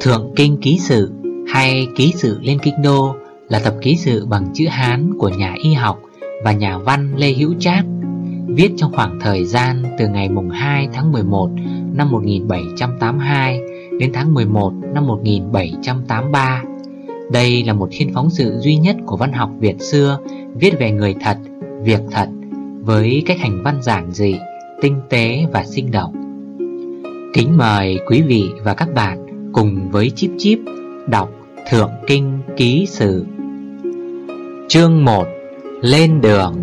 Thượng Kinh Ký Sự hay Ký Sự lên Kinh Đô là tập ký sự bằng chữ Hán của nhà y học và nhà văn Lê Hữu Trác viết trong khoảng thời gian từ ngày mùng 2 tháng 11 năm 1782 đến tháng 11 năm 1783. Đây là một thiên phóng sự duy nhất của văn học Việt xưa viết về người thật, việc thật với cách hành văn giản dị, tinh tế và sinh động. Kính mời quý vị và các bạn cùng với Chip Chip đọc Thượng Kinh Ký Sử. Chương 1 Lên đường.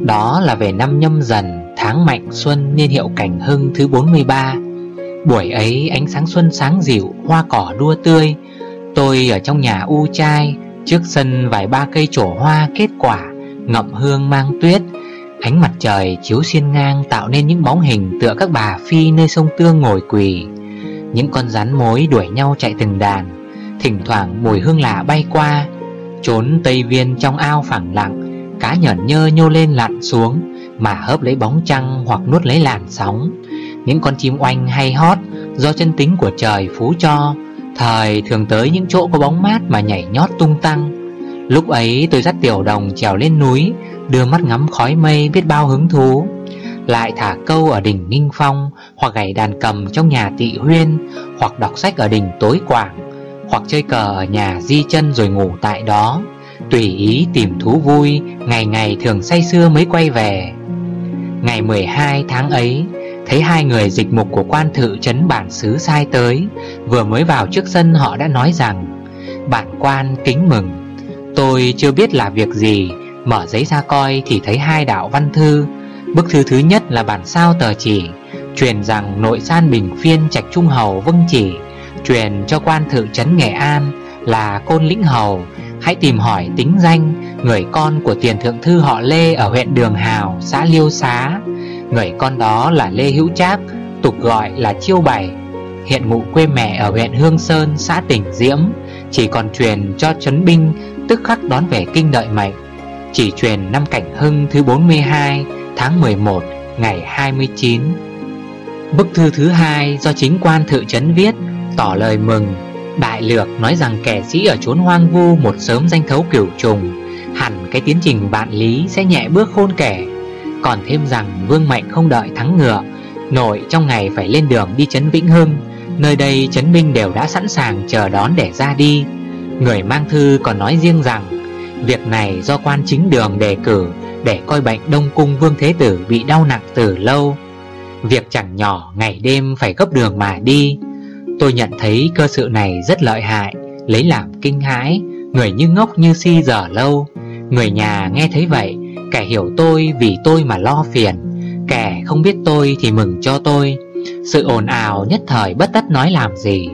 Đó là về năm nhâm dần tháng mạnh xuân niên hiệu cảnh hưng thứ 43 Buổi ấy ánh sáng xuân sáng dịu, hoa cỏ đua tươi. Tôi ở trong nhà u trai Trước sân vài ba cây trổ hoa kết quả Ngậm hương mang tuyết. Ánh mặt trời chiếu xiên ngang tạo nên những bóng hình tựa các bà phi nơi sông Tương ngồi quỳ. Những con rắn mối đuổi nhau chạy từng đàn. Thỉnh thoảng mùi hương lạ bay qua, Trốn tây viên trong ao phẳng lặng, Cá nhởn nhơ nhô lên lặn xuống, Mà hớp lấy bóng trăng hoặc nuốt lấy làn sóng. Những con chim oanh hay hót Do chân tính của trời phú cho, Thời thường tới những chỗ có bóng mát mà nhảy nhót tung tăng. Lúc ấy tôi dắt tiểu đồng trèo lên núi, Đưa mắt ngắm khói mây biết bao hứng thú. Lại thả câu ở đỉnh Ninh Phong, Hoặc gảy đàn cầm trong nhà tị huyên, Hoặc đọc sách ở đỉnh Tối Quảng, Hoặc chơi cờ ở nhà di chân rồi ngủ tại đó. Tùy ý tìm thú vui, Ngày ngày thường say xưa mới quay về. Ngày 12 tháng ấy, Thấy hai người dịch mục của quan thự trấn bản xứ sai tới, Vừa mới vào trước sân họ đã nói rằng, Bản quan kính mừng. Tôi chưa biết là việc gì, Mở giấy ra coi thì thấy hai đạo văn thư Bức thư thứ nhất là bản sao tờ chỉ Truyền rằng nội san bình phiên trạch trung hầu vâng chỉ Truyền cho quan thự trấn Nghệ An là côn lĩnh hầu. Hãy tìm hỏi tính danh Người con của tiền thượng thư họ Lê ở huyện Đường Hào, xã Liêu Xá. Người con đó là Lê Hữu Trác Tục gọi là Chiêu Bảy Hiện ngụ quê mẹ ở huyện Hương Sơn, xã Tỉnh Diễm Chỉ còn truyền cho trấn binh Tức khắc đón về kinh đợi mệnh. Chỉ truyền năm cảnh hưng thứ 42 Tháng 11 ngày 29 Bức thư thứ hai do chính quan thự trấn viết, Tỏ lời mừng. Đại lược nói rằng kẻ sĩ ở chốn hoang vu Một sớm danh thấu kiểu trùng, Hẳn cái tiến trình vạn lý sẽ nhẹ bước khôn kẻ. Còn thêm rằng vương mạnh không đợi thắng ngựa, Nội trong ngày phải lên đường đi chấn Vĩnh Hưng. Nơi đây chấn Binh đều đã sẵn sàng chờ đón để ra đi. Người mang thư còn nói riêng rằng, Việc này do quan chính đường đề cử để coi bệnh Đông Cung Vương Thế Tử bị đau nặng từ lâu. Việc chẳng nhỏ ngày đêm phải gấp đường mà đi. Tôi nhận thấy cơ sự này rất lợi hại, Lấy làm kinh hãi. Người như ngốc như si giờ lâu. Người nhà nghe thấy vậy, Kẻ hiểu tôi vì tôi mà lo phiền. Kẻ không biết tôi thì mừng cho tôi. Sự ồn ào nhất thời bất tất nói làm gì?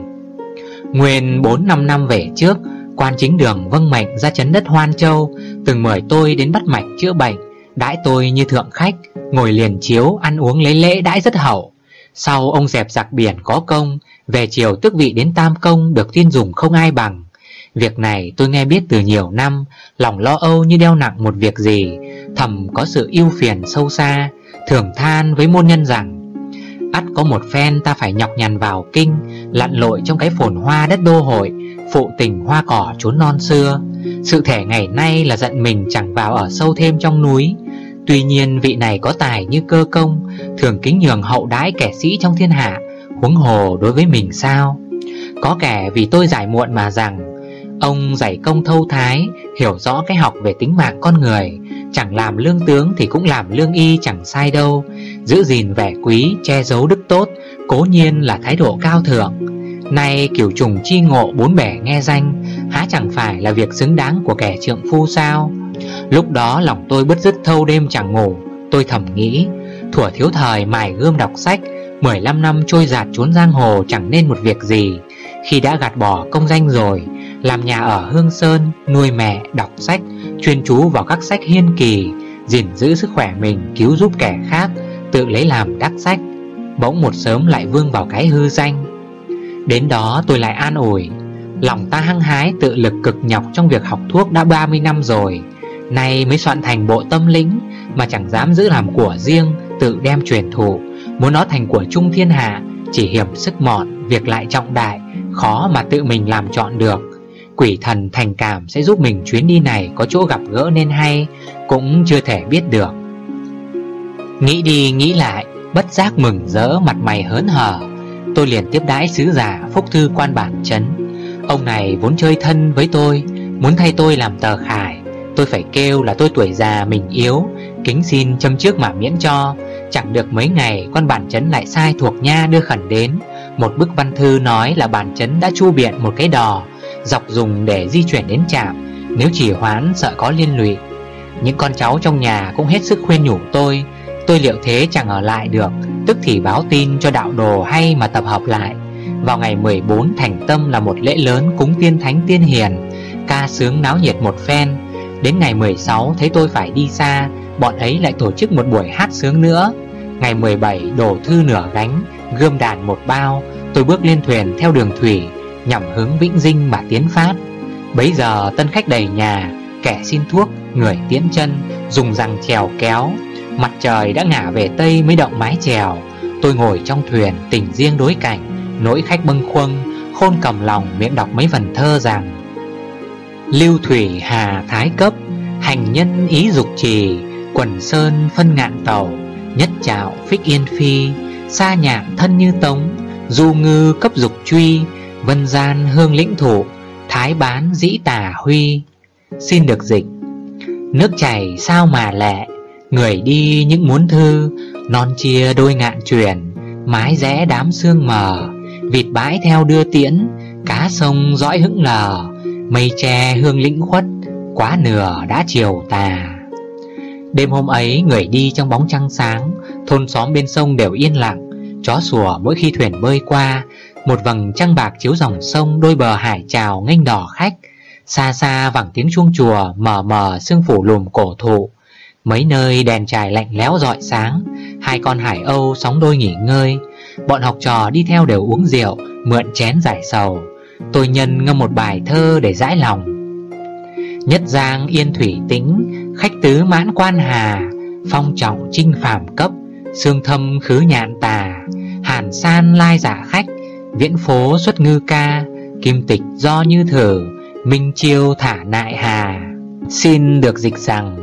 Nguyên 4-5 năm về trước, Quan chính đường vâng mệnh ra chấn đất Hoan Châu, Từng mời tôi đến bắt mạch chữa bệnh. Đãi tôi như thượng khách, Ngồi liền chiếu, ăn uống lấy lễ đãi rất hậu Sau ông dẹp giặc biển có công, Về chiều tước vị đến Tam Công Được tin dùng không ai bằng. Việc này tôi nghe biết từ nhiều năm, Lòng lo âu như đeo nặng một việc gì, Thầm có sự yêu phiền sâu xa, Thường than với môn nhân rằng, ắt có một phen ta phải nhọc nhằn vào kinh, Lặn lội trong cái phồn hoa đất đô hội, Phụ tình hoa cỏ chốn non xưa. Sự thể ngày nay là giận mình chẳng vào ở sâu thêm trong núi. Tuy nhiên vị này có tài như cơ công Thường kính nhường hậu đãi kẻ sĩ trong thiên hạ Huống hồ đối với mình sao? Có kẻ vì tôi giải muộn mà rằng Ông giải công thâu thái Hiểu rõ cái học về tính mạng con người Chẳng làm lương tướng thì cũng làm lương y chẳng sai đâu Giữ gìn vẻ quý, che giấu đức tốt Cố nhiên là thái độ cao thượng. Nay kiểu trùng chi ngộ bốn bẻ nghe danh Há chẳng phải là việc xứng đáng của kẻ trượng phu sao? Lúc đó lòng tôi bứt rứt thâu đêm chẳng ngủ. Tôi thầm nghĩ Thủa thiếu thời mài gươm đọc sách 15 năm trôi giạt trốn giang hồ chẳng nên một việc gì. Khi đã gạt bỏ công danh rồi Làm nhà ở Hương Sơn Nuôi mẹ, đọc sách Chuyên chú vào các sách hiên kỳ gìn giữ sức khỏe mình Cứu giúp kẻ khác Tự lấy làm đắc sách. Bỗng một sớm lại vương vào cái hư danh. Đến đó tôi lại an ủi Lòng ta hăng hái tự lực cực nhọc trong việc học thuốc đã 30 năm rồi. Nay mới soạn thành bộ tâm lĩnh, Mà chẳng dám giữ làm của riêng, Tự đem truyền thụ. Muốn nó thành của trung thiên hạ, Chỉ hiểm sức mọn, Việc lại trọng đại, Khó mà tự mình làm chọn được. Quỷ thần thành cảm sẽ giúp mình chuyến đi này có chỗ gặp gỡ nên hay, Cũng chưa thể biết được. Nghĩ đi nghĩ lại, Bất giác mừng rỡ, mặt mày hớn hở. Tôi liền tiếp đãi sứ giả Phúc Thư quan bản chấn. Ông này vốn chơi thân với tôi, Muốn thay tôi làm tờ khải. Tôi phải kêu là tôi tuổi già mình yếu, Kính xin châm trước mà miễn cho. Chẳng được mấy ngày, con bản chấn lại sai thuộc nha đưa khẩn đến. Một bức văn thư nói là bản chấn đã chu biện một cái đò, Dọc dùng để di chuyển đến trạm, Nếu chỉ hoán sợ có liên lụy. Những con cháu trong nhà cũng hết sức khuyên nhủ tôi. Tôi liệu thế chẳng ở lại được, Tức thì báo tin cho đạo đồ hay mà tập hợp lại. Vào ngày 14 thành tâm là một lễ lớn cúng tiên thánh tiên hiền. Ca sướng náo nhiệt một phen Đến ngày 16 thấy tôi phải đi xa. Bọn ấy lại tổ chức một buổi hát sướng nữa. Ngày 17 đổ thư nửa gánh Gươm đàn một bao. Tôi bước lên thuyền theo đường thủy Nhằm hướng Vĩnh Dinh mà tiến phát. Bấy giờ tân khách đầy nhà Kẻ xin thuốc, người tiễn chân Dùng răng trèo kéo. Mặt trời đã ngả về Tây mới động mái chèo. Tôi ngồi trong thuyền tình riêng đối cảnh Nỗi khách bâng khuâng Khôn cầm lòng miệng đọc mấy phần thơ rằng Lưu thủy hà thái cấp, Hành nhân ý dục trì, Quần sơn phân ngạn tàu, Nhất trạo phích yên phi, Sa nhạc thân như tống, Du ngư cấp dục truy, Vân gian hương lĩnh thủ Thái bán dĩ tả huy. Xin được dịch. Nước chảy sao mà lẹ, Người đi những muốn thư, Non chia đôi ngạn truyền, Mái rẽ đám sương mờ, Vịt bãi theo đưa tiễn, Cá sông dõi hững lờ. Mây tre hương lĩnh khuất, Quá nửa đã chiều tà. Đêm hôm ấy, người đi trong bóng trăng sáng, Thôn xóm bên sông đều yên lặng, Chó sủa mỗi khi thuyền bơi qua, Một vầng trăng bạc chiếu dòng sông Đôi bờ hải trào nghênh đỏ khách, Xa xa vẳng tiếng chuông chùa Mờ mờ sương phủ lùm cổ thụ. Mấy nơi đèn trài lạnh lẽo rọi sáng, Hai con hải âu sóng đôi nghỉ ngơi, Bọn học trò đi theo đều uống rượu, Mượn chén giải sầu. Tôi nhân ngâm một bài thơ để giải lòng. Nhất giang yên thủy tĩnh, Khách tứ mãn quan hà, Phong trọng trinh phàm cấp, Sương thâm khứ nhạn tà, Hàn san lai giả khách, Viễn phố xuất ngư ca, Kim tịch do như thử Minh chiêu thả nại hà. Xin được dịch rằng,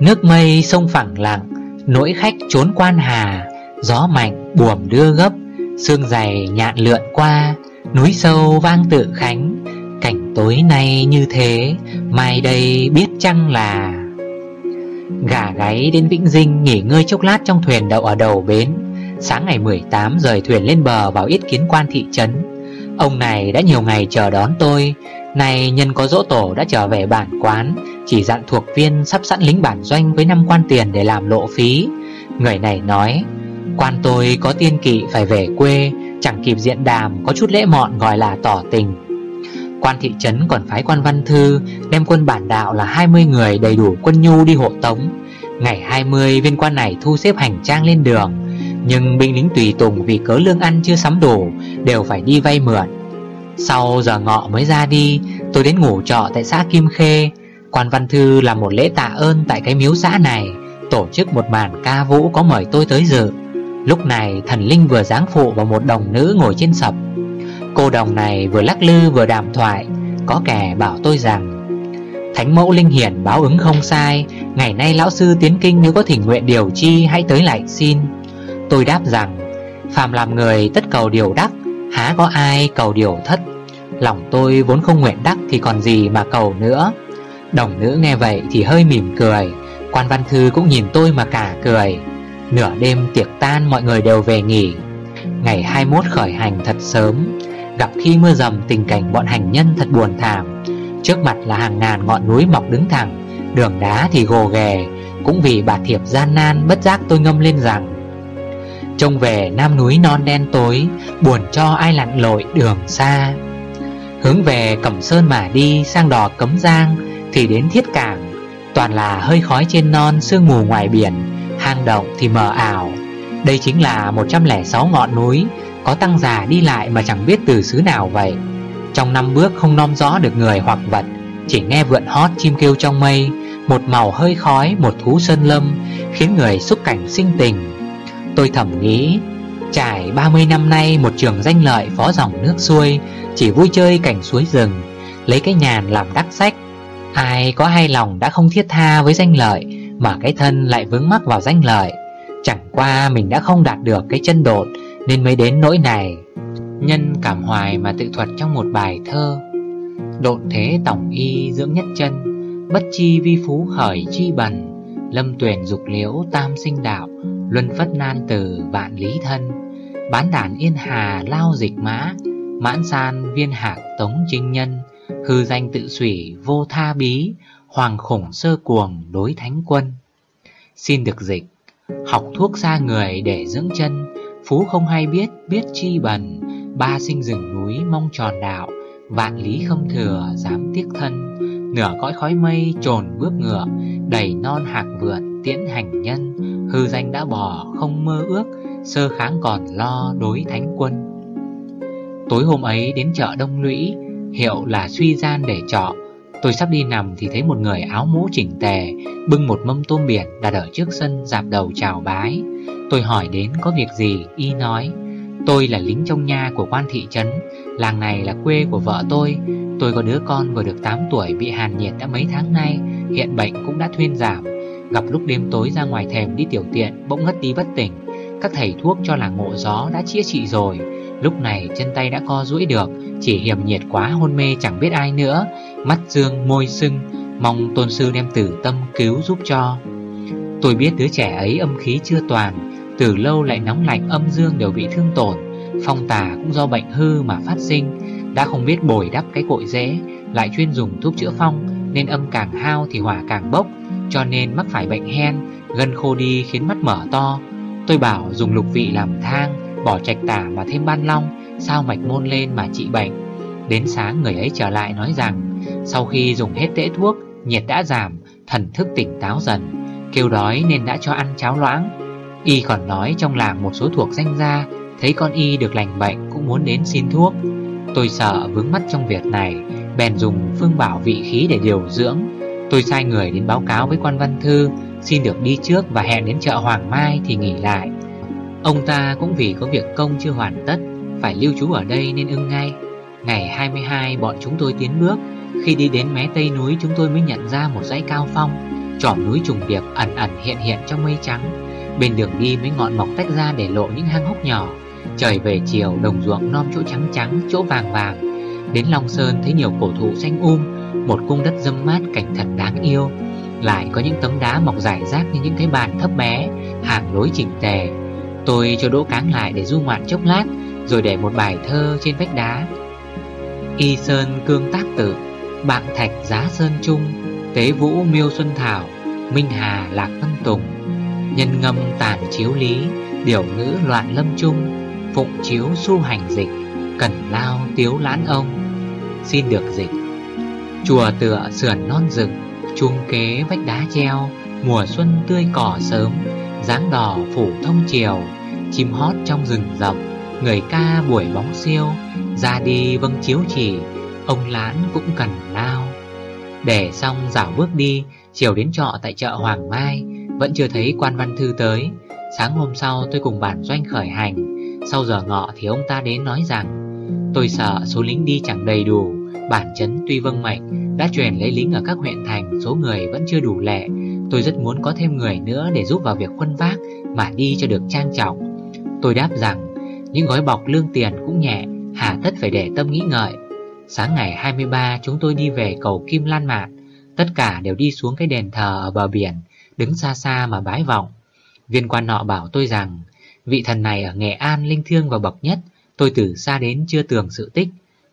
Nước mây sông phẳng lặng, Nỗi khách trốn quan hà, Gió mạnh buồm đưa gấp, Sương dày nhạn lượn qua Núi sâu vang tự khánh, Cảnh tối nay như thế, Mai đây biết chăng là Gà gáy đến Vĩnh Dinh Nghỉ ngơi chốc lát trong thuyền đậu ở đầu bến. Sáng ngày 18 rời thuyền lên bờ Vào ít kiến quan thị trấn. Ông này đã nhiều ngày chờ đón tôi. Này nhân có dỗ tổ đã trở về bản quán, Chỉ dặn thuộc viên sắp sẵn lính bản doanh Với năm quan tiền để làm lộ phí. Người này nói, Quan tôi có tiên kỵ phải về quê Chẳng kịp diện đàm, Có chút lễ mọn gọi là tỏ tình. Quan thị trấn còn phái quan văn thư, Đem quân bản đạo là 20 người đầy đủ quân nhu đi hộ tống. Ngày 20 viên quan này thu xếp hành trang lên đường. Nhưng binh lính tùy tùng vì cớ lương ăn chưa sắm đủ, Đều phải đi vay mượn. Sau giờ ngọ mới ra đi, Tôi đến ngủ trọ tại xã Kim Khê. Quan văn thư làm một lễ tạ ơn tại cái miếu xã này, Tổ chức một màn ca vũ có mời tôi tới dự. Lúc này thần linh vừa giáng phụ vào một đồng nữ ngồi trên sập. Cô đồng này vừa lắc lư vừa đàm thoại, Có kẻ bảo tôi rằng, Thánh mẫu linh hiển báo ứng không sai, Ngày nay lão sư tiến kinh nếu có thỉnh nguyện điều chi, Hãy tới lại xin. Tôi đáp rằng, Phàm làm người tất cầu điều đắc, Há có ai cầu điều thất. Lòng tôi vốn không nguyện đắc Thì còn gì mà cầu nữa. Đồng nữ nghe vậy thì hơi mỉm cười, Quan văn thư cũng nhìn tôi mà cả cười. Nửa đêm tiệc tan mọi người đều về nghỉ. Ngày 21 khởi hành thật sớm. Gặp khi mưa dầm, tình cảnh bọn hành nhân thật buồn thảm. Trước mặt là hàng ngàn ngọn núi mọc đứng thẳng, Đường đá thì gồ ghề. Cũng vì bà thiệp gian nan, bất giác tôi ngâm lên rằng, Trông về nam núi non đen tối, Buồn cho ai lặn lội đường xa. Hướng về Cẩm Sơn mà đi, sang đò Cấm Giang Thì đến Thiết Cảng. Toàn là hơi khói trên non, sương mù ngoài biển. Hang động thì mờ ảo. Đây chính là 106 ngọn núi Có tăng già đi lại mà chẳng biết từ xứ nào vậy. Trong năm bước không nom rõ được người hoặc vật Chỉ nghe vượn hót chim kêu trong mây Một màu hơi khói, một thú sơn lâm Khiến người xúc cảnh sinh tình. Tôi thầm nghĩ Trải 30 năm nay một trường danh lợi phó dòng nước xuôi Chỉ vui chơi cảnh suối rừng Lấy cái nhàn làm đắc sách. Ai có hay lòng đã không thiết tha với danh lợi mà cái thân lại vướng mắc vào danh lợi. Chẳng qua mình đã không đạt được cái chân đột, Nên mới đến nỗi này. Nhân cảm hoài mà tự thuật trong một bài thơ. Độn thế tổng y dưỡng nhất chân, Bất chi vi phú khởi chi bần. Lâm tuyển dục liễu tam sinh đạo, Luân phất nan từ vạn lý thân. Bán đàn yên hà lao dịch mã, Mãn san viên hạc tống trinh nhân. Hư danh tự sủy vô tha bí Hoàng khủng sơ cuồng đối thánh quân. Xin được dịch Học thuốc xa người để dưỡng chân. Phú không hay biết, biết chi bần. Ba sinh rừng núi mong tròn đạo Vạn lý không thừa dám tiếc thân. Nửa cõi khói mây trồn bước ngựa Đầy non hạc vượn tiễn hành nhân. Hư danh đã bỏ không mơ ước Sơ kháng còn lo đối thánh quân. Tối hôm ấy đến chợ Đông Lũy Hiệu là suy gian để trọ. Tôi sắp đi nằm thì thấy một người áo mũ chỉnh tề, Bưng một mâm tôm biển đặt ở trước sân dạp đầu chào bái. Tôi hỏi đến có việc gì, Y nói, Tôi là lính trong nha của quan thị trấn, Làng này là quê của vợ tôi. Tôi có đứa con vừa được 8 tuổi bị hàn nhiệt đã mấy tháng nay, Hiện bệnh cũng đã thuyên giảm. Gặp lúc đêm tối ra ngoài thèm đi tiểu tiện, Bỗng ngất đi bất tỉnh. Các thầy thuốc cho là ngộ gió đã chữa trị rồi. Lúc này chân tay đã co duỗi được, Chỉ hiểm nhiệt quá hôn mê chẳng biết ai nữa. Mắt dương môi sưng, Mong tôn sư đem tử tâm cứu giúp cho. Tôi biết đứa trẻ ấy âm khí chưa toàn, Từ lâu lại nóng lạnh, âm dương đều bị thương tổn. Phong tà cũng do bệnh hư mà phát sinh, Đã không biết bồi đắp cái cội dễ Lại chuyên dùng thuốc chữa phong, Nên âm càng hao thì hỏa càng bốc, Cho nên mắc phải bệnh hen, Gân khô đi khiến mắt mở to. Tôi bảo dùng lục vị làm thang, Bỏ trạch tả mà thêm ban long, Sao mạch môn lên mà trị bệnh. Đến sáng người ấy trở lại nói rằng sau khi dùng hết tễ thuốc Nhiệt đã giảm, thần thức tỉnh táo dần Kêu đói nên đã cho ăn cháo loãng. Y còn nói trong làng một số thuộc danh gia Thấy con Y được lành bệnh cũng muốn đến xin thuốc. Tôi sợ vướng mắt trong việc này Bèn dùng phương bảo vị khí để điều dưỡng. Tôi sai người đến báo cáo với quan văn thư Xin được đi trước và hẹn đến chợ Hoàng Mai thì nghỉ lại. Ông ta cũng vì có việc công chưa hoàn tất Phải lưu trú ở đây nên ưng ngay. Ngày 22 bọn chúng tôi tiến bước. Khi đi đến mé tây núi chúng tôi mới nhận ra một dãy cao phong. Chỏm núi trùng điệp ẩn ẩn hiện hiện trong mây trắng. Bên đường đi mấy ngọn mọc tách ra để lộ những hang hốc nhỏ. Trời về chiều đồng ruộng non chỗ trắng trắng, chỗ vàng vàng. Đến Long Sơn thấy nhiều cổ thụ xanh um Một cung đất dâm mát cảnh thật đáng yêu. Lại có những tấm đá mọc rải rác như những cái bàn thấp bé Hàng lối chỉnh tề. Tôi cho đỗ cáng lại để du ngoạn chốc lát Rồi để một bài thơ trên vách đá. Y Sơn cương tác tự bạn thạch giá sơn trung, Tế vũ miêu xuân thảo, Minh hà lạc vân tùng, Nhân ngâm tàn chiếu lý, Điểu ngữ loạn lâm trung, Phụng chiếu su hành dịch, Cẩn lao tiếu lãn ông. Xin được dịch. Chùa tựa sườn non rừng, Chuông kế vách đá treo, Mùa xuân tươi cỏ sớm dáng đỏ phủ thông chiều Chim hót trong rừng rộng, Người ca buổi bóng siêu, Ra đi vâng chiếu chỉ Ông lán cũng cần lao. Để xong dạo bước đi, Chiều đến trọ tại chợ Hoàng Mai, Vẫn chưa thấy quan văn thư tới. Sáng hôm sau tôi cùng bản doanh khởi hành. Sau giờ ngọ thì ông ta đến nói rằng, Tôi sợ số lính đi chẳng đầy đủ, Bản chấn tuy vâng mệnh, Đã truyền lấy lính ở các huyện thành, Số người vẫn chưa đủ lệ. Tôi rất muốn có thêm người nữa để giúp vào việc khuân vác, Mà đi cho được trang trọng. Tôi đáp rằng, Những gói bọc lương tiền cũng nhẹ, Hà tất phải để tâm nghĩ ngợi. Sáng ngày 23 chúng tôi đi về cầu Kim Lan Mạn. Tất cả đều đi xuống cái đền thờ ở bờ biển, Đứng xa xa mà bái vọng. Viên quan nọ bảo tôi rằng, Vị thần này ở Nghệ An linh thiêng và bậc nhất, Tôi từ xa đến chưa tường sự tích.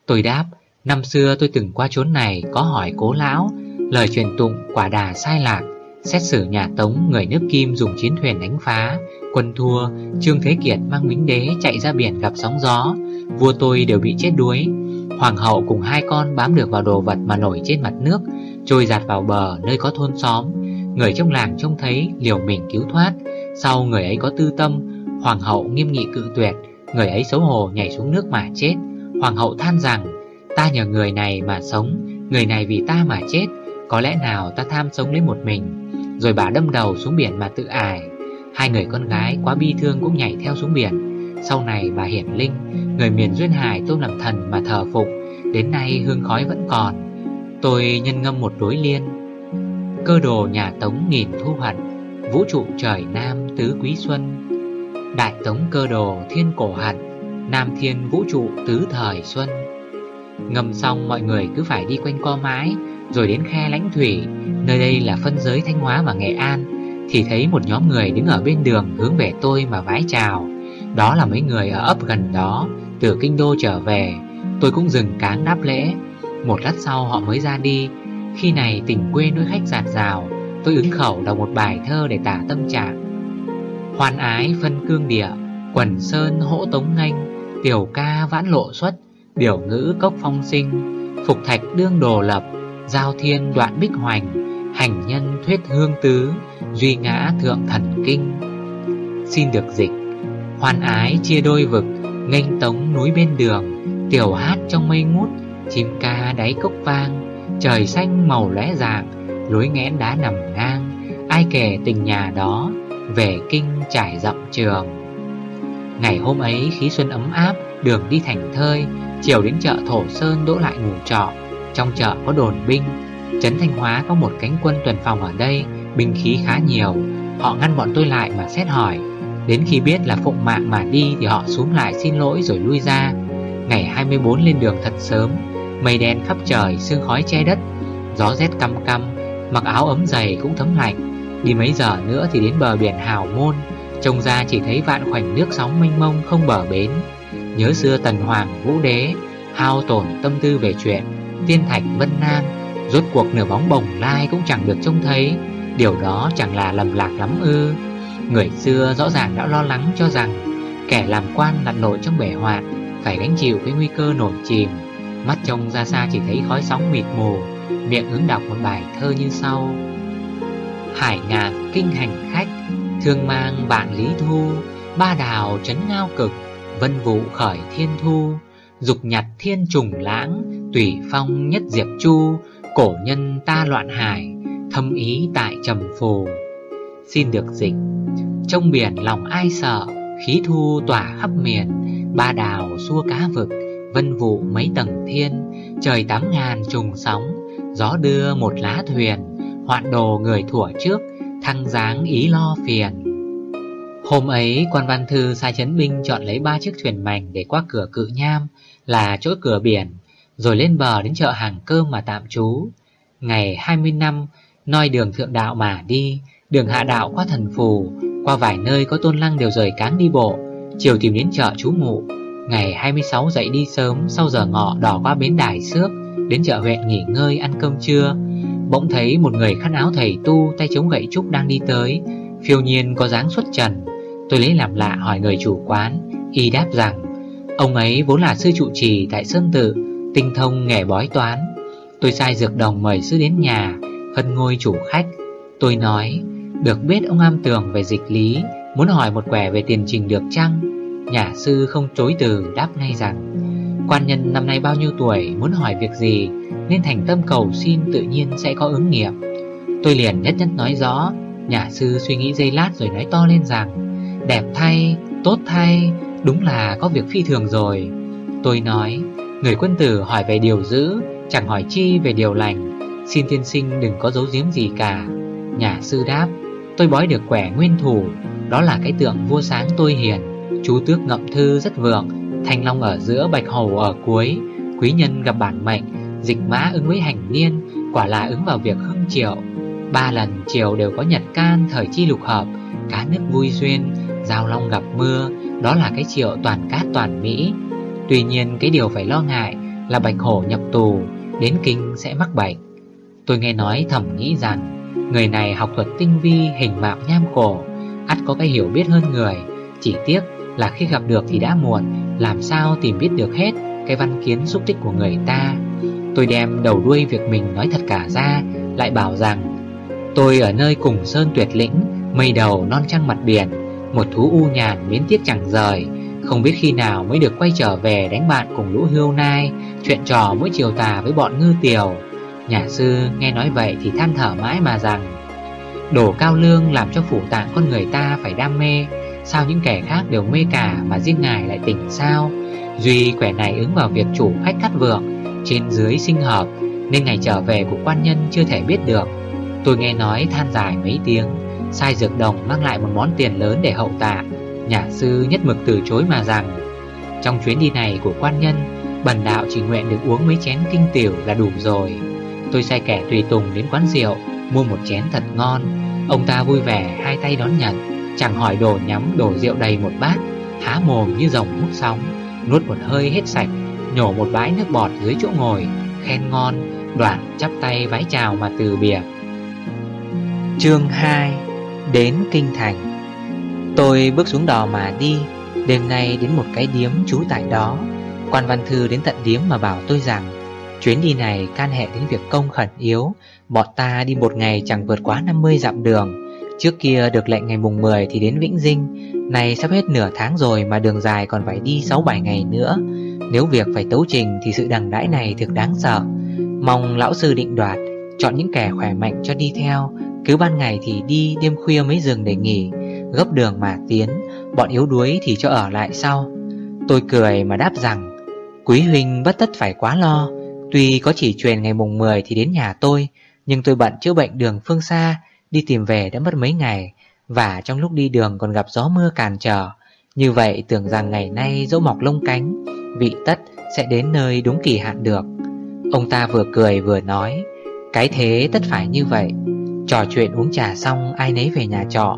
Tôi đáp, Năm xưa tôi từng qua chốn này, có hỏi cố lão, Lời truyền tụng quả đà sai lạc, Xét xử nhà Tống người nước Kim dùng chiến thuyền đánh phá, Quân thua, Trương Thế Kiệt mang bính đế chạy ra biển gặp sóng gió, Vua tôi đều bị chết đuối. Hoàng hậu cùng hai con bám được vào đồ vật mà nổi trên mặt nước, Trôi giạt vào bờ nơi có thôn xóm. Người trong làng trông thấy, liều mình cứu thoát. Sau người ấy có tư tâm, Hoàng hậu nghiêm nghị cự tuyệt. Người ấy xấu hổ nhảy xuống nước mà chết. Hoàng hậu than rằng, Ta nhờ người này mà sống, Người này vì ta mà chết. Có lẽ nào ta tham sống lấy một mình? Rồi bà đâm đầu xuống biển mà tự ải. Hai người con gái quá bi thương cũng nhảy theo xuống biển. Sau này bà Hiển Linh, Người miền Duyên Hải tôi làm thần mà thờ phụng, Đến nay hương khói vẫn còn. Tôi nhân ngâm một đối liên, Cơ đồ nhà Tống nghìn thu hận Vũ trụ trời Nam tứ quý xuân. Đại Tống cơ đồ thiên cổ hận Nam thiên vũ trụ tứ thời xuân. Ngâm xong mọi người cứ phải đi quanh co mái, Rồi đến khe lãnh thủy, Nơi đây là phân giới Thanh Hóa và Nghệ An, Thì thấy một nhóm người đứng ở bên đường hướng về tôi mà vái chào. Đó là mấy người ở ấp gần đó. Từ kinh đô trở về, Tôi cũng dừng cáng đáp lễ. Một lát sau họ mới ra đi. Khi này tình quê nuôi khách giạt rào, Tôi ứng khẩu đọc một bài thơ để tả tâm trạng. Hoan ái phân cương địa, Quần sơn hỗ tống nganh. Tiểu ca vãn lộ xuất Điều ngữ cốc phong sinh. Phục thạch đương đồ lập, Giao thiên đoạn bích hoành. Hành nhân thuyết hương tứ, Duy ngã thượng thần kinh. Xin được dịch. Hoan ái chia đôi vực, nghênh tống núi bên đường, Tiểu hát trong mây ngút, Chim ca đáy cốc vang, Trời xanh màu lóe dạng Lối nghẽn đá nằm ngang, Ai kể tình nhà đó Về kinh trải rộng trường. Ngày hôm ấy khí xuân ấm áp, Đường đi thành thơi, Chiều đến chợ Thổ Sơn đỗ lại ngủ trọ. Trong chợ có đồn binh, Trấn Thanh Hóa có một cánh quân tuần phòng ở đây, Binh khí khá nhiều, Họ ngăn bọn tôi lại mà xét hỏi Đến khi biết là phụng mạng mà đi Thì họ xuống lại xin lỗi rồi lui ra. Ngày 24 lên đường thật sớm Mây đen khắp trời, sương khói che đất Gió rét căm căm Mặc áo ấm dày cũng thấm lạnh. Đi mấy giờ nữa thì đến bờ biển Hào Môn Trông ra chỉ thấy vạn khoảnh nước sóng mênh mông không bờ bến. Nhớ xưa Tần Hoàng Vũ Đế Hao tổn tâm tư về chuyện Tiên Thạch Vân Nam Rốt cuộc nửa bóng bồng lai cũng chẳng được trông thấy. Điều đó chẳng là lầm lạc lắm ư. Người xưa rõ ràng đã lo lắng cho rằng Kẻ làm quan lặn lội trong bể hoạn Phải gánh chịu cái nguy cơ nổi chìm. Mắt trông ra xa chỉ thấy khói sóng mịt mù, Miệng ứng đọc một bài thơ như sau. Hải ngàn kinh hành khách, Thương mang bạn lý thu, Ba đào trấn ngao cực, Vân vụ khởi thiên thu. Dục nhặt thiên trùng lãng, Tùy phong nhất diệp chu, Cổ nhân ta loạn hải, Thâm ý tại trầm phù. Xin được dịch trong biển lòng ai sợ Khí thu tỏa khắp miền. Ba đào xua cá vực Vân vụ mấy tầng thiên. Trời tám ngàn trùng sóng Gió đưa một lá thuyền. Hoạn đồ người thủa trước Thăng dáng ý lo phiền. Hôm ấy quan văn thư sai chấn binh chọn lấy ba chiếc thuyền mảnh để qua cửa cự nham là chỗ cửa biển, rồi lên bờ đến chợ hàng cơm mà tạm trú. Ngày 20 năm, noi đường thượng đạo mà đi, đường hạ đạo qua thần phù, qua vài nơi có tôn lăng đều rời cáng đi bộ, chiều tìm đến chợ chú ngụ. Ngày 26 dậy đi sớm, sau giờ ngọ đỏ qua bến đài xước, đến chợ huyện nghỉ ngơi ăn cơm trưa. Bỗng thấy một người khăn áo thầy tu tay chống gậy trúc đang đi tới, phiêu nhiên có dáng xuất trần. Tôi lấy làm lạ hỏi người chủ quán Y đáp rằng Ông ấy vốn là sư trụ trì tại Sơn Tự Tinh thông nghề bói toán Tôi sai dược đồng mời sư đến nhà Phân ngôi chủ khách Tôi nói được biết ông am tường về dịch lý Muốn hỏi một quẻ về tiền trình được chăng? Nhà sư không chối từ đáp ngay rằng Quan nhân năm nay bao nhiêu tuổi Muốn hỏi việc gì Nên thành tâm cầu xin tự nhiên sẽ có ứng nghiệm. Tôi liền nhất nhất nói rõ Nhà sư suy nghĩ giây lát rồi nói to lên rằng Đẹp thay, tốt thay, đúng là có việc phi thường rồi. Tôi nói, người quân tử hỏi về điều dữ, chẳng hỏi chi về điều lành Xin tiên sinh đừng có giấu giếm gì cả. Nhà sư đáp, tôi bói được quẻ nguyên thủ. Đó là cái tượng vua sáng tôi hiền. Chú tước ngậm thư rất vượng, Thanh long ở giữa, bạch hầu ở cuối. Quý nhân gặp bản mệnh, Dịch mã ứng với hành niên, Quả là ứng vào việc hưng triệu. Ba lần triều đều có nhật can, Thời chi lục hợp, Cá nước vui duyên, Giao long gặp mưa. Đó là cái triệu toàn cát toàn Mỹ. Tuy nhiên, cái điều phải lo ngại Là bạch hổ nhập tù, Đến kinh sẽ mắc bệnh. Tôi nghe nói thầm nghĩ rằng Người này học thuật tinh vi, hình mạo nham cổ. Ắt có cái hiểu biết hơn người. Chỉ tiếc là khi gặp được thì đã muộn. Làm sao tìm biết được hết Cái văn kiến xúc tích của người ta? Tôi đem đầu đuôi việc mình nói thật cả ra, Lại bảo rằng, Tôi ở nơi cùng sơn tuyệt lĩnh, Mây đầu non trăng mặt biển, một thú u nhàn miến tiếc chẳng rời. Không biết khi nào mới được quay trở về đánh bạn cùng lũ hươu nai, Chuyện trò mỗi chiều tà với bọn ngư tiều. Nhà sư nghe nói vậy thì than thở mãi mà rằng, Đồ cao lương làm cho phủ tạng con người ta phải đam mê, Sao những kẻ khác đều mê cả mà riêng ngài lại tỉnh sao? Duy quẻ này ứng vào việc chủ khách cắt vượng, Trên dưới sinh hợp, Nên ngày trở về của quan nhân chưa thể biết được. Tôi nghe nói than dài mấy tiếng, Sai dược đồng mang lại một món tiền lớn để hậu tạ. Nhà sư nhất mực từ chối mà rằng, Trong chuyến đi này của quan nhân, Bần đạo chỉ nguyện được uống mấy chén kinh tiểu là đủ rồi. Tôi sai kẻ tùy tùng đến quán rượu, Mua một chén thật ngon. Ông ta vui vẻ, hai tay đón nhận. Chẳng hỏi đồ nhắm đổ rượu đầy một bát, Há mồm như rồng hút sóng. Nuốt một hơi hết sạch, Nhổ một bãi nước bọt dưới chỗ ngồi, Khen ngon, Đoạn chắp tay vái chào mà từ biệt. Chương 2 Đến Kinh Thành. Tôi bước xuống đò mà đi, Đêm nay đến một cái điếm trú tại đó. Quan Văn Thư đến tận điếm mà bảo tôi rằng Chuyến đi này can hệ đến việc công khẩn yếu. Bọn ta đi một ngày chẳng vượt quá 50 dặm đường. Trước kia được lệnh ngày mùng 10 thì đến Vĩnh Dinh. Này sắp hết nửa tháng rồi mà đường dài còn phải đi 6-7 ngày nữa. Nếu việc phải tấu trình thì sự đằng đãi này thực đáng sợ. Mong lão sư định đoạt, Chọn những kẻ khỏe mạnh cho đi theo. Cứ ban ngày thì đi, đêm khuya mới dừng để nghỉ. Gấp đường mà tiến, Bọn yếu đuối thì cho ở lại sau. Tôi cười mà đáp rằng, Quý huynh, bất tất phải quá lo. Tuy có chỉ truyền ngày mùng 10 thì đến nhà tôi, Nhưng tôi bận chữa bệnh đường phương xa, Đi tìm về đã mất mấy ngày, Và trong lúc đi đường còn gặp gió mưa càn trở. Như vậy tưởng rằng ngày nay dẫu mọc lông cánh, Vị tất sẽ đến nơi đúng kỳ hạn được. Ông ta vừa cười vừa nói, Cái thế tất phải như vậy. Trò chuyện uống trà xong ai nấy về nhà trọ.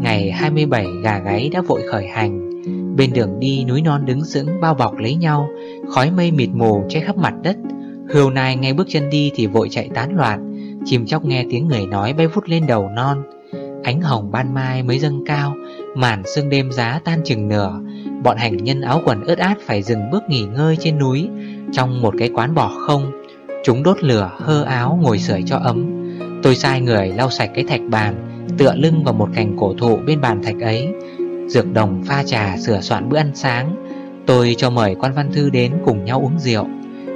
Ngày 27 gà gáy đã vội khởi hành. Bên đường đi núi non đứng sững bao bọc lấy nhau, Khói mây mịt mù che khắp mặt đất. Hươu nai ngay bước chân đi thì vội chạy tán loạn. Chim chóc nghe tiếng người nói bay vút lên đầu non. Ánh hồng ban mai mới dâng cao, Màn sương đêm giá tan chừng nửa. Bọn hành nhân áo quần ướt át phải dừng bước nghỉ ngơi trên núi. Trong một cái quán bỏ không, Chúng đốt lửa, hơ áo, ngồi sưởi cho ấm. Tôi sai người lau sạch cái thạch bàn, Tựa lưng vào một cành cổ thụ bên bàn thạch ấy. Dược đồng pha trà sửa soạn bữa ăn sáng. Tôi cho mời quan văn thư đến cùng nhau uống rượu.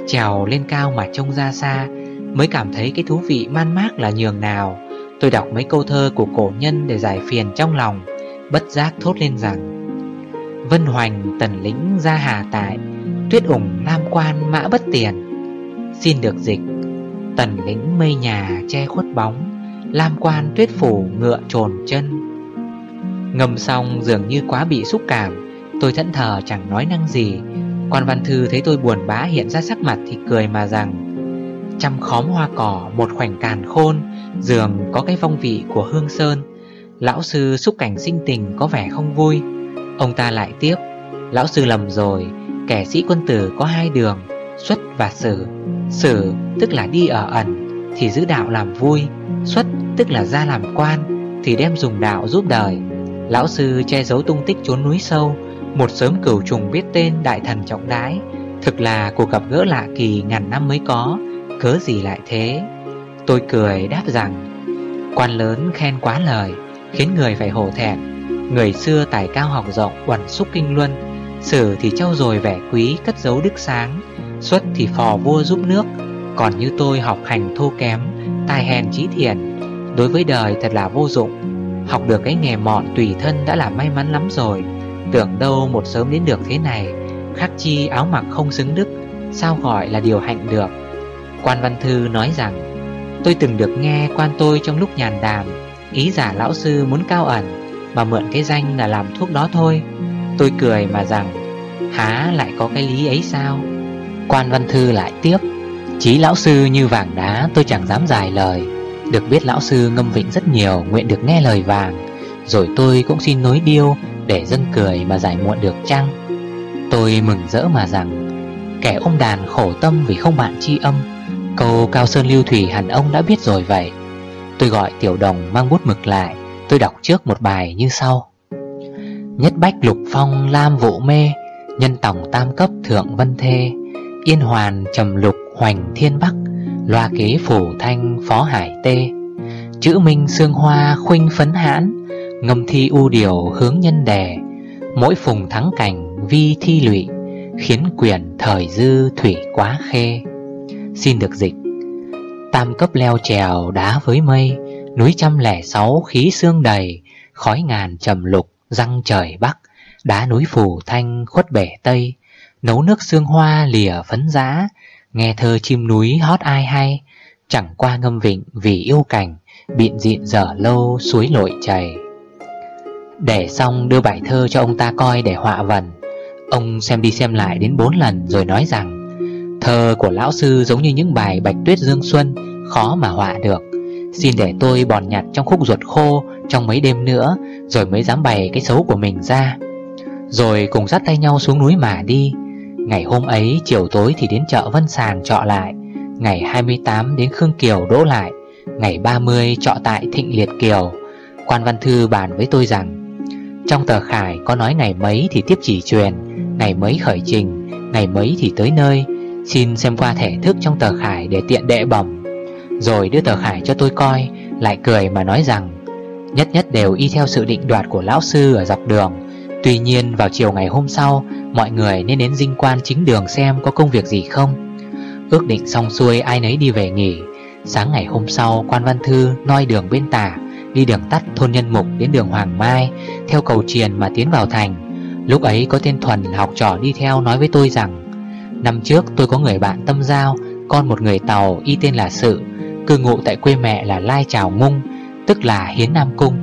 Trèo lên cao mà trông ra xa, Mới cảm thấy cái thú vị man mác là nhường nào. Tôi đọc mấy câu thơ của cổ nhân để giải phiền trong lòng, Bất giác thốt lên rằng, Vân hoành, tần lĩnh ra hà tại, Tuyết ủng, lam quan, mã bất tiền, Xin được dịch, Tần lĩnh mây nhà che khuất bóng, Lam quan, tuyết phủ, ngựa trồn chân. Ngâm xong dường như quá bị xúc cảm, Tôi thẫn thờ chẳng nói năng gì Quan văn thư thấy tôi buồn bã hiện ra sắc mặt thì cười mà rằng Trăm khóm hoa cỏ một khoảnh càn khôn Dường có cái phong vị của hương sơn. Lão sư xúc cảnh sinh tình có vẻ không vui. Ông ta lại tiếp, Lão sư lầm rồi, Kẻ sĩ quân tử có hai đường, Xuất và xử. Xử tức là đi ở ẩn, Thì giữ đạo làm vui. Xuất tức là ra làm quan, Thì đem dùng đạo giúp đời. Lão sư che giấu tung tích trốn núi sâu một sớm cửu trùng biết tên đại thần trọng đái. Thực là cuộc gặp gỡ lạ kỳ ngàn năm mới có. Cớ gì lại thế? Tôi cười đáp rằng, Quan lớn khen quá lời, Khiến người phải hổ thẹn. Người xưa tài cao học rộng Quẩn xúc kinh luân. Sử thì trau dồi vẻ quý, Cất giấu đức sáng. Xuất thì phò vua giúp nước. Còn như tôi học hành thô kém Tài hèn trí thiện. Đối với đời thật là vô dụng. Học được cái nghề mọn tùy thân đã là may mắn lắm rồi. Tưởng đâu một sớm đến được thế này, Khắc chi áo mặc không xứng đức, Sao gọi là điều hạnh được? Quan Văn Thư nói rằng, Tôi từng được nghe quan tôi trong lúc nhàn đàm, Ý giả lão sư muốn cao ẩn, Mà mượn cái danh là làm thuốc đó thôi. Tôi cười mà rằng, Há lại có cái lý ấy sao? Quan Văn Thư lại tiếp, Chí lão sư như vàng đá tôi chẳng dám dài lời. Được biết lão sư ngâm vịnh rất nhiều, Nguyện được nghe lời vàng. Rồi tôi cũng xin nối điêu để dân cười mà giải muộn được chăng? Tôi mừng rỡ mà rằng, Kẻ ôm đàn khổ tâm vì không bạn chi âm, Câu Cao Sơn Lưu Thủy hẳn ông đã biết rồi vậy. Tôi gọi Tiểu Đồng mang bút mực lại, Tôi đọc trước một bài như sau. Nhất bách lục phong lam vụ mê, Nhân tổng tam cấp thượng vân thê, Yên hoàn trầm lục hoành thiên bắc, Loa kế phủ thanh phó hải tê, Chữ minh xương hoa khuynh phấn hãn Ngâm thi u điều hướng nhân đề, Mỗi phùng thắng cảnh vi thi lụy, Khiến quyền thời dư thủy quá khê. Xin được dịch. Tam cấp leo trèo đá với mây, Núi trăm lẻ sáu khí xương đầy, Khói ngàn trầm lục Răng trời Bắc, Đá núi phủ thanh khuất bể Tây, Nấu nước xương hoa lìa phấn giá, Nghe thơ chim núi hót ai hay, Chẳng qua ngâm vịnh vì yêu cảnh, Bịn dịn dở lâu suối lội chảy để xong đưa bài thơ cho ông ta coi để họa vần. Ông xem đi xem lại đến bốn lần rồi nói rằng, Thơ của lão sư giống như những bài bạch tuyết dương xuân, Khó mà họa được. Xin để tôi bòn nhặt trong khúc ruột khô, Trong mấy đêm nữa, Rồi mới dám bày cái xấu của mình ra. Rồi cùng dắt tay nhau xuống núi mà đi. Ngày hôm ấy, chiều tối thì đến chợ Vân Sàng trọ lại. Ngày 28 đến Khương Kiều đỗ lại. Ngày 30 trọ tại Thịnh Liệt Kiều. Quan Văn Thư bàn với tôi rằng trong tờ khải có nói ngày mấy thì tiếp chỉ truyền, Ngày mấy khởi trình, Ngày mấy thì tới nơi. Xin xem qua thể thức trong tờ khải để tiện đệ bẩm. Rồi đưa tờ khải cho tôi coi, Lại cười mà nói rằng, Nhất nhất đều y theo sự định đoạt của lão sư ở dọc đường. Tuy nhiên vào chiều ngày hôm sau, Mọi người nên đến dinh quan chính đường xem có công việc gì không. Ước định xong xuôi ai nấy đi về nghỉ. Sáng ngày hôm sau, quan văn thư noi đường bên tả Đi đường tắt thôn nhân mục đến đường Hoàng Mai, Theo cầu triền mà tiến vào thành. Lúc ấy có tên Thuần là học trò đi theo nói với tôi rằng, Năm trước tôi có người bạn tâm giao, Con một người Tàu, y tên là Sự, Cư ngụ tại quê mẹ là Lai Trào Ngung, Tức là Hiến Nam Cung.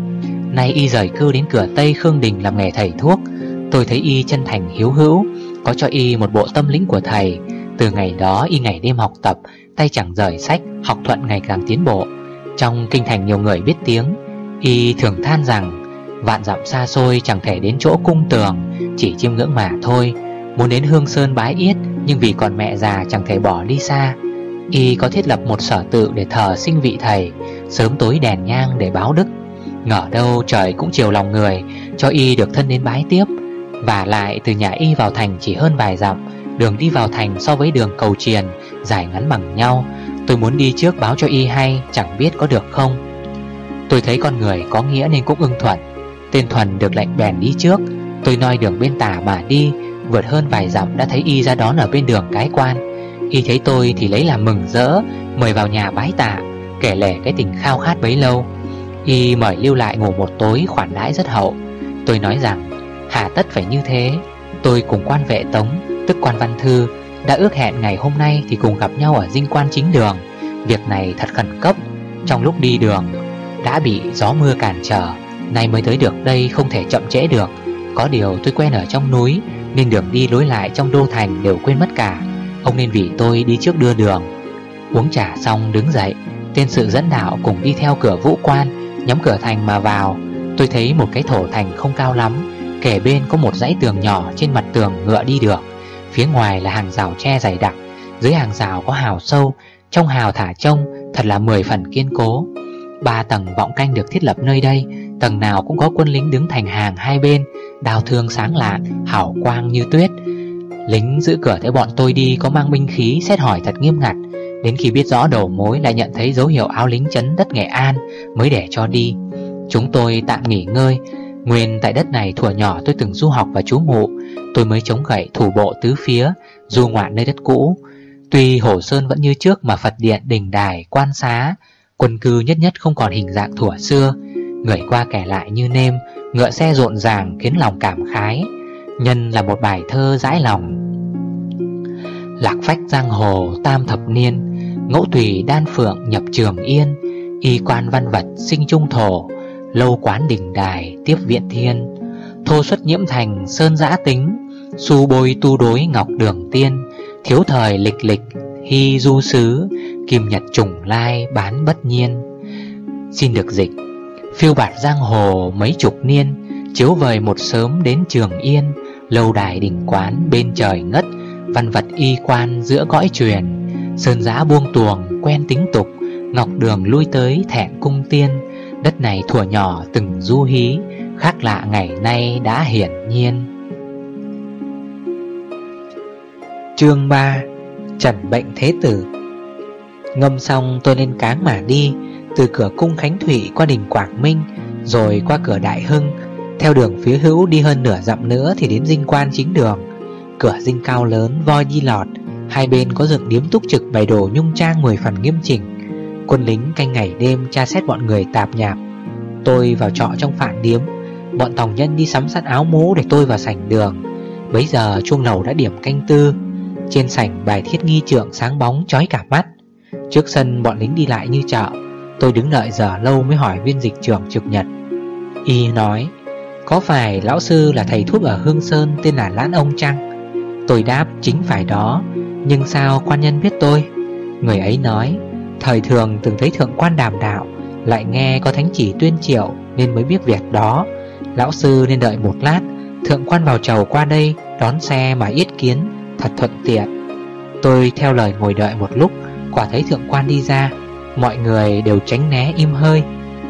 Nay y rời cư đến cửa Tây Khương Đình làm nghề thầy thuốc. Tôi thấy y chân thành hiếu hữu, Có cho y một bộ tâm lĩnh của thầy. Từ ngày đó y ngày đêm học tập, Tay chẳng rời sách, Học thuận ngày càng tiến bộ. Trong kinh thành nhiều người biết tiếng, Y thường than rằng, Vạn dặm xa xôi chẳng thể đến chỗ cung tường, Chỉ chiêm ngưỡng mà thôi. Muốn đến Hương Sơn bái yết, Nhưng vì còn mẹ già chẳng thể bỏ đi xa. Y có thiết lập một sở tự để thờ sinh vị thầy, Sớm tối đèn nhang để báo đức. Ngờ đâu trời cũng chiều lòng người, Cho Y được thân đến bái tiếp. Và lại từ nhà Y vào thành chỉ hơn vài dặm, Đường đi vào thành so với đường cầu triền, Dài ngắn bằng nhau. Tôi muốn đi trước báo cho Y hay, Chẳng biết có được không? Tôi thấy con người có nghĩa nên cũng ưng thuận. Tên Thuần được lệnh bèn đi trước. Tôi noi đường bên tả mà đi, Vượt hơn vài dặm đã thấy y ra đón ở bên đường cái quan. Y thấy tôi thì lấy làm mừng rỡ, Mời vào nhà bái tạ, Kể lể cái tình khao khát bấy lâu. Y mời lưu lại ngủ một tối khoản đãi rất hậu. Tôi nói rằng, Hà tất phải như thế. Tôi cùng quan vệ tống, Tức quan văn thư đã ước hẹn ngày hôm nay thì cùng gặp nhau ở dinh quan chính đường. Việc này thật khẩn cấp. Trong lúc đi đường, Đã bị gió mưa cản trở, Nay mới tới được đây không thể chậm trễ được. Có điều tôi quen ở trong núi, nên đường đi lối lại trong đô thành đều quên mất cả. Ông nên vì tôi đi trước đưa đường. Uống trà xong đứng dậy, Tên sự dẫn đạo cùng đi theo cửa vũ quan, Nhắm cửa thành mà vào. Tôi thấy một cái thổ thành không cao lắm Kể bên có một dãy tường nhỏ Trên mặt tường ngựa đi được. Phía ngoài là hàng rào tre dày đặc Dưới hàng rào có hào sâu Trong hào thả trông thật là 10 phần kiên cố. Ba tầng vọng canh được thiết lập nơi đây Tầng nào cũng có quân lính đứng thành hàng hai bên Đào thương sáng lạ, hảo quang như tuyết. Lính giữ cửa thấy bọn tôi đi có mang binh khí xét hỏi thật nghiêm ngặt. Đến khi biết rõ đầu mối lại nhận thấy dấu hiệu áo lính chấn đất Nghệ An Mới để cho đi. Chúng tôi tạm nghỉ ngơi Nguyên tại đất này thuở nhỏ tôi từng du học và trú ngụ. Tôi mới chống gậy thủ bộ tứ phía Du ngoạn nơi đất cũ. Tuy Hồ Sơn vẫn như trước mà Phật điện, đình đài, quan xá Quân cư nhất nhất không còn hình dạng thuở xưa. Người qua kẻ lại như nêm Ngựa xe rộn ràng khiến lòng cảm khái. Nhân là một bài thơ dãi lòng. Lạc phách giang hồ tam thập niên Ngẫu tùy đan phượng nhập trường yên Y quan văn vật sinh trung thổ Lâu quán đỉnh đài tiếp viện thiên, Thô xuất nhiễm thành sơn giã tính Su bôi tu đối ngọc đường tiên, Thiếu thời lịch lịch, hy du sứ, Kim nhật trùng lai bán bất nhiên. Xin được dịch, Phiêu bạt giang hồ mấy chục niên, Chiếu vời một sớm đến trường yên, Lâu đài đỉnh quán bên trời ngất, Văn vật y quan giữa cõi truyền, Sơn giã buông tuồng, quen tính tục, Ngọc đường lui tới thẹn cung tiên. Đất này thuở nhỏ từng du hí, Khác lạ ngày nay đã hiển nhiên. Chương 3 Trần bệnh thế tử. Ngâm xong tôi lên cáng mà đi, từ cửa cung Khánh Thủy qua đỉnh Quảng Minh, Rồi qua cửa Đại Hưng, Theo đường phía hữu đi hơn nửa dặm nữa Thì đến dinh quan chính đường. Cửa dinh cao lớn, voi đi lọt, Hai bên có dựng điếm túc trực bày đồ nhung trang mười phần nghiêm chỉnh. Quân lính canh ngày đêm tra xét bọn người tạp nhạp. Tôi vào trọ trong phản điếm. Bọn tòng nhân đi sắm sẵn áo mũ để tôi vào sảnh đường. Bấy giờ chuông lầu đã điểm canh tư. Trên sảnh bài thiết nghi trượng sáng bóng chói cả mắt. Trước sân bọn lính đi lại như chợ. Tôi đứng đợi giờ lâu mới hỏi viên dịch trưởng trực nhật. Y nói, Có phải lão sư là thầy thuốc ở Hương Sơn tên là Lãn Ông chăng? Tôi đáp, chính phải đó. Nhưng sao quan nhân biết tôi? Người ấy nói Thời thường từng thấy thượng quan đàm đạo, Lại nghe có thánh chỉ tuyên triệu Nên mới biết việc đó. Lão sư nên đợi một lát, Thượng quan vào chầu qua đây Đón xe mà yết kiến, Thật thuận tiện. Tôi theo lời ngồi đợi một lúc, Quả thấy thượng quan đi ra. Mọi người đều tránh né im hơi.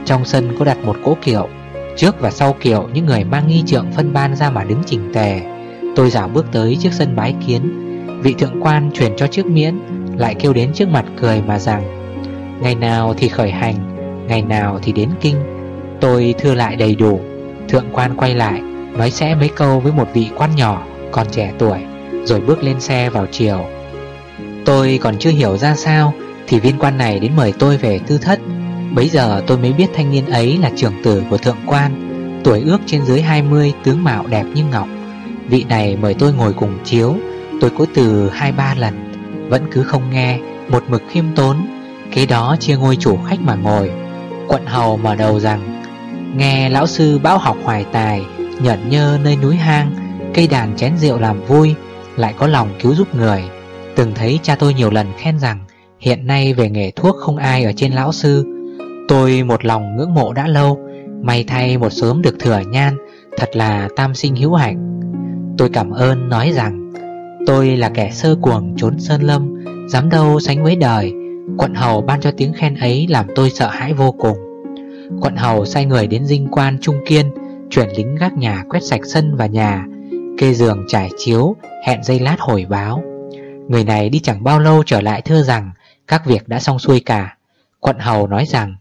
Trong sân có đặt một cỗ kiệu. Trước và sau kiệu, những người mang nghi trượng phân ban ra mà đứng chỉnh tề. Tôi dạo bước tới trước sân bái kiến. Vị thượng quan truyền cho chiếc miễn, Lại kêu đến trước mặt cười mà rằng Ngày nào thì khởi hành, Ngày nào thì đến kinh. Tôi thưa lại đầy đủ, Thượng quan quay lại, Nói sẽ mấy câu với một vị quan nhỏ, Còn trẻ tuổi, Rồi bước lên xe vào chiều. Tôi còn chưa hiểu ra sao, Thì viên quan này đến mời tôi về tư thất. Bấy giờ tôi mới biết thanh niên ấy là trưởng tử của thượng quan, Tuổi ước trên dưới 20 tướng mạo đẹp như ngọc. Vị này mời tôi ngồi cùng chiếu, Tôi cố từ hai ba lần, Vẫn cứ không nghe, Một mực khiêm tốn. Kế đó chia ngôi chủ khách mà ngồi, Quận hầu mở đầu rằng, Nghe lão sư bão học hoài tài Nhẫn nhơ nơi núi hang, Cây đàn chén rượu làm vui, Lại có lòng cứu giúp người. Từng thấy cha tôi nhiều lần khen rằng, Hiện nay về nghề thuốc không ai ở trên lão sư. Tôi một lòng ngưỡng mộ đã lâu, May thay một sớm được thừa nhan, Thật là tam sinh hữu hạnh. Tôi cảm ơn nói rằng, Tôi là kẻ sơ cuồng trốn sơn lâm, Dám đâu sánh với đời Quận hầu ban cho tiếng khen ấy Làm tôi sợ hãi vô cùng. Quận hầu sai người đến dinh quan Trung Kiên, Chuyển lính gác nhà quét sạch sân và nhà, Kê giường trải chiếu, Hẹn dây lát hồi báo. Người này đi chẳng bao lâu trở lại thưa rằng Các việc đã xong xuôi cả. Quận hầu nói rằng,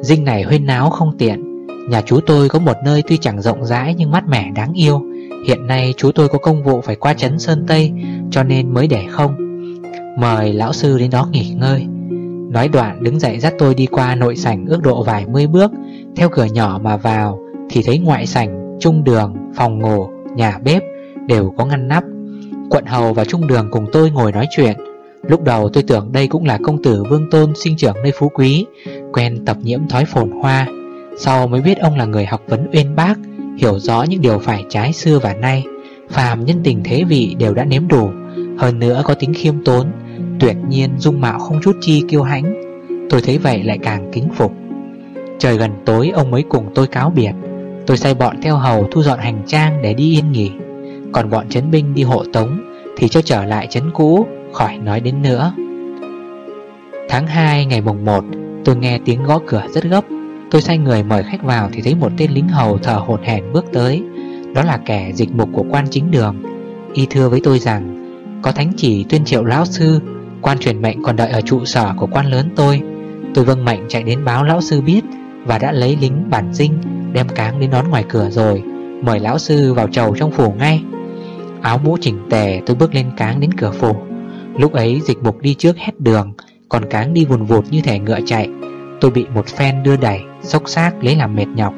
Dinh này huyên náo không tiện. Nhà chú tôi có một nơi tuy chẳng rộng rãi Nhưng mát mẻ đáng yêu. Hiện nay chú tôi có công vụ phải qua chấn Sơn Tây, Cho nên mới để không. Mời lão sư đến đó nghỉ ngơi. Nói đoạn đứng dậy dắt tôi đi qua nội sảnh ước độ vài mươi bước. Theo cửa nhỏ mà vào Thì thấy ngoại sảnh, trung đường, phòng ngủ, nhà bếp Đều có ngăn nắp. Quận hầu và trung đường cùng tôi ngồi nói chuyện. Lúc đầu tôi tưởng đây cũng là công tử Vương Tôn sinh trưởng nơi phú quý Quen tập nhiễm thói phồn hoa. Sau mới biết ông là người học vấn uyên bác Hiểu rõ những điều phải trái xưa và nay Phàm nhân tình thế vị đều đã nếm đủ. Hơn nữa có tính khiêm tốn Tuyệt nhiên dung mạo không chút chi kiêu hãnh. Tôi thấy vậy lại càng kính phục. Trời gần tối, ông mới cùng tôi cáo biệt. Tôi sai bọn theo hầu thu dọn hành trang để đi yên nghỉ. Còn bọn chấn binh đi hộ tống Thì cho trở lại chấn cũ, Khỏi nói đến nữa. Tháng 2 ngày mùng 1 Tôi nghe tiếng gõ cửa rất gấp. Tôi sai người mời khách vào Thì thấy một tên lính hầu thở hổn hển bước tới. Đó là kẻ dịch mục của quan chính đường. Y thưa với tôi rằng, Có thánh chỉ tuyên triệu lão sư Quan truyền mệnh còn đợi ở trụ sở của quan lớn tôi. Tôi vâng mệnh chạy đến báo lão sư biết Và đã lấy lính bản dinh Đem cáng đến đón ngoài cửa rồi, Mời lão sư vào chầu trong phủ ngay. Áo mũ chỉnh tề, tôi bước lên cáng đến cửa phủ. Lúc ấy dịch mục đi trước hết đường, Còn cáng đi vùn vụt như thể ngựa chạy. Tôi bị một phen đưa đẩy Sốc xác lấy làm mệt nhọc.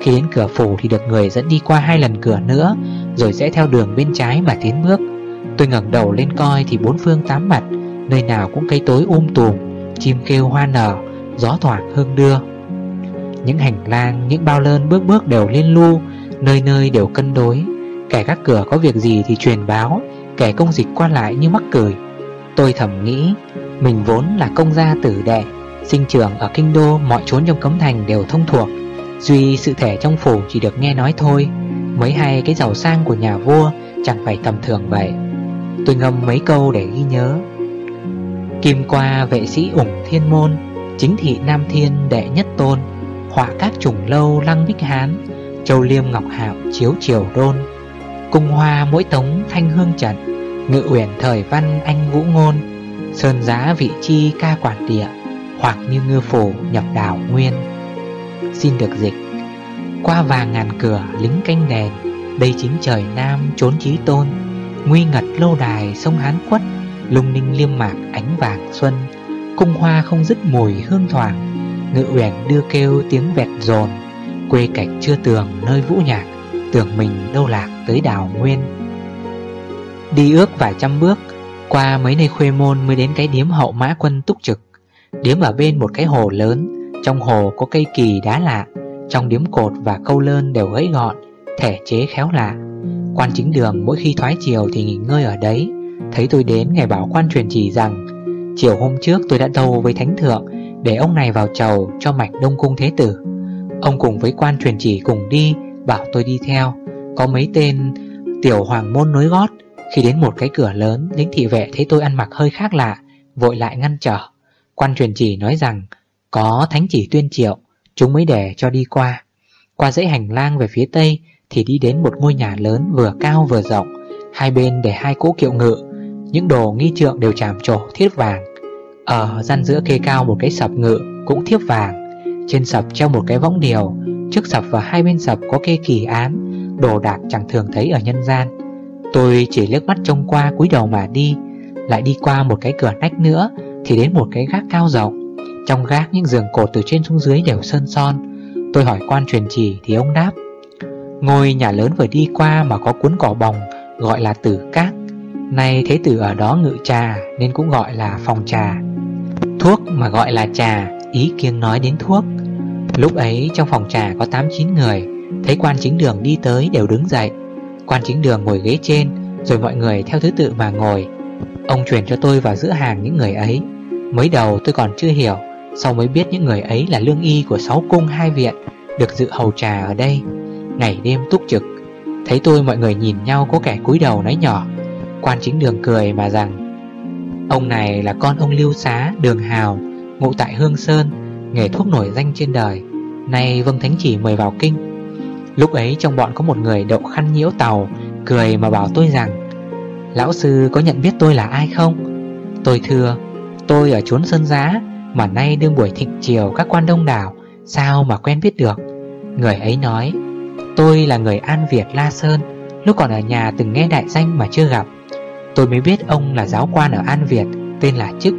Khi đến cửa phủ thì được người dẫn đi qua hai lần cửa nữa, Rồi sẽ theo đường bên trái mà tiến bước. Tôi ngẩng đầu lên coi thì bốn phương tám mặt Nơi nào cũng cây tối um tùm Chim kêu hoa nở Gió thoảng hương đưa. Những hành lang, những bao lơn bước bước đều liên lưu Nơi nơi đều cân đối. Kẻ các cửa có việc gì thì truyền báo Kẻ công dịch qua lại như mắc cười. Tôi thầm nghĩ Mình vốn là công gia tử đệ Sinh trưởng ở kinh đô mọi chốn trong cấm thành đều thông thuộc. Duy sự thể trong phủ chỉ được nghe nói thôi mấy hay cái giàu sang của nhà vua Chẳng phải tầm thường vậy. Tôi ngâm mấy câu để ghi nhớ. Kim qua, vệ sĩ ủng thiên môn, Chính thị Nam Thiên, đệ nhất tôn, Họa các trùng lâu lăng bích hán, Châu liêm ngọc hạo, chiếu triều đôn, Cung hoa mỗi tống, thanh hương trận Ngự uyển thời văn, anh vũ ngôn, Sơn giá vị chi, ca quản địa, Hoặc như ngư phổ nhập đảo nguyên. Xin được dịch. Qua vàng ngàn cửa, lính canh đèn Đây chính trời Nam trốn trí tôn, Nguy ngật lâu đài sông Hán quất Lung ninh liêm mạc ánh vàng xuân, Cung hoa không dứt mùi hương thoảng, Ngự uyển đưa kêu tiếng vẹt dồn, Quê cảnh chưa tường nơi vũ nhạc, Tưởng mình đâu lạc tới đảo nguyên. Đi ước vài trăm bước, Qua mấy nơi khuê môn mới đến cái điếm hậu mã quân túc trực. Điếm ở bên một cái hồ lớn, Trong hồ có cây kỳ đá lạ, Trong điếm cột và câu lơn đều gãy gọn, Thể chế khéo lạ. Quan chính đường mỗi khi thoái chiều thì nghỉ ngơi ở đấy. Thấy tôi đến ngài bảo quan truyền chỉ rằng, Chiều hôm trước tôi đã đầu với thánh thượng, Để ông này vào chầu cho mạch đông cung thế tử. Ông cùng với quan truyền chỉ cùng đi, Bảo tôi đi theo. Có mấy tên tiểu hoàng môn nối gót. Khi đến một cái cửa lớn Lính thị vệ thấy tôi ăn mặc hơi khác lạ, Vội lại ngăn trở. Quan truyền chỉ nói rằng, Có thánh chỉ tuyên triệu, Chúng mới để cho đi qua. Qua dãy hành lang về phía tây Thì đi đến một ngôi nhà lớn vừa cao vừa rộng, Hai bên để hai cỗ kiệu ngự. Những đồ nghi trượng đều chạm trổ thiết vàng. Ở gian giữa kê cao một cái sập ngự Cũng thiếp vàng. Trên sập treo một cái võng điều. Trước sập và hai bên sập có kê kỳ án. Đồ đạc chẳng thường thấy ở nhân gian. Tôi chỉ liếc mắt trông qua cúi đầu mà đi. Lại đi qua một cái cửa nách nữa, Thì đến một cái gác cao rộng. Trong gác những giường cột từ trên xuống dưới đều sơn son. Tôi hỏi quan truyền chỉ thì ông đáp. Ngôi nhà lớn vừa đi qua mà có cuốn cỏ bồng, Gọi là tử cát. Nay thế tử ở đó ngự trà Nên cũng gọi là phòng trà. Thuốc mà gọi là trà, Ý kiêng nói đến thuốc. Lúc ấy trong phòng trà có 8-9 người, Thấy quan chính đường đi tới đều đứng dậy. Quan chính đường ngồi ghế trên, Rồi mọi người theo thứ tự mà ngồi. Ông truyền cho tôi vào giữa hàng những người ấy. Mới đầu tôi còn chưa hiểu, Sau mới biết những người ấy là lương y của sáu cung hai viện, Được dự hầu trà ở đây. Ngày đêm túc trực, Thấy tôi mọi người nhìn nhau có kẻ cúi đầu nói nhỏ. Quan chính đường cười mà rằng Ông này là con ông Lưu Xá, Đường Hào Ngụ tại Hương Sơn Nghề thuốc nổi danh trên đời. Nay Vâng Thánh Chỉ mời vào kinh. Lúc ấy trong bọn có một người đậu khăn nhiễu tàu Cười mà bảo tôi rằng Lão sư có nhận biết tôi là ai không? Tôi thưa Tôi ở chốn Sơn Giá Mà nay đương buổi thịnh chiều các quan đông đảo Sao mà quen biết được? Người ấy nói Tôi là người An Việt La Sơn Lúc còn ở nhà từng nghe đại danh mà chưa gặp. Tôi mới biết ông là giáo quan ở An Việt, Tên là Chức.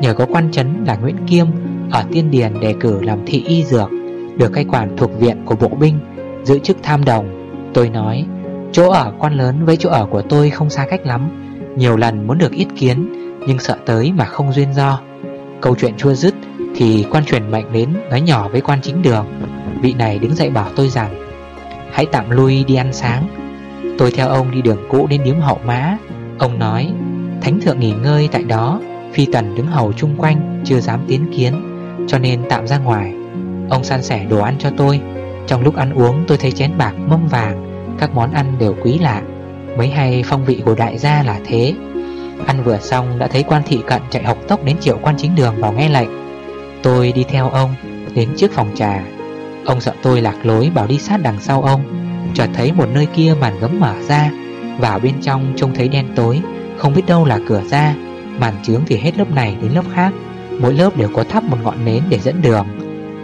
Nhờ có quan chấn là Nguyễn Kiêm, Ở Tiên Điền đề cử làm thị y dược, Được cai quản thuộc viện của bộ binh, Giữ chức tham đồng. Tôi nói, Chỗ ở quan lớn với chỗ ở của tôi không xa cách lắm, Nhiều lần muốn được ít kiến, Nhưng sợ tới mà không duyên do. Câu chuyện chua dứt Thì quan truyền mệnh đến nói nhỏ với quan chính đường, Vị này đứng dậy bảo tôi rằng, Hãy tạm lui đi ăn sáng. Tôi theo ông đi đường cũ đến điếm hậu mã Ông nói, Thánh thượng nghỉ ngơi tại đó, Phi tần đứng hầu chung quanh, Chưa dám tiến kiến, Cho nên tạm ra ngoài. Ông san sẻ đồ ăn cho tôi. Trong lúc ăn uống, tôi thấy chén bạc, mâm vàng, Các món ăn đều quý lạ. Mấy hay phong vị của đại gia là thế. Ăn vừa xong, đã thấy quan thị cận chạy học tốc đến triệu quan chính đường vào nghe lệnh. Tôi đi theo ông, Đến trước phòng trà. Ông sợ tôi lạc lối, bảo đi sát đằng sau ông. Chợt thấy một nơi kia màn gấm mở ra. Vào bên trong trông thấy đen tối, Không biết đâu là cửa ra. Màn trướng thì hết lớp này đến lớp khác, Mỗi lớp đều có thắp một ngọn nến để dẫn đường.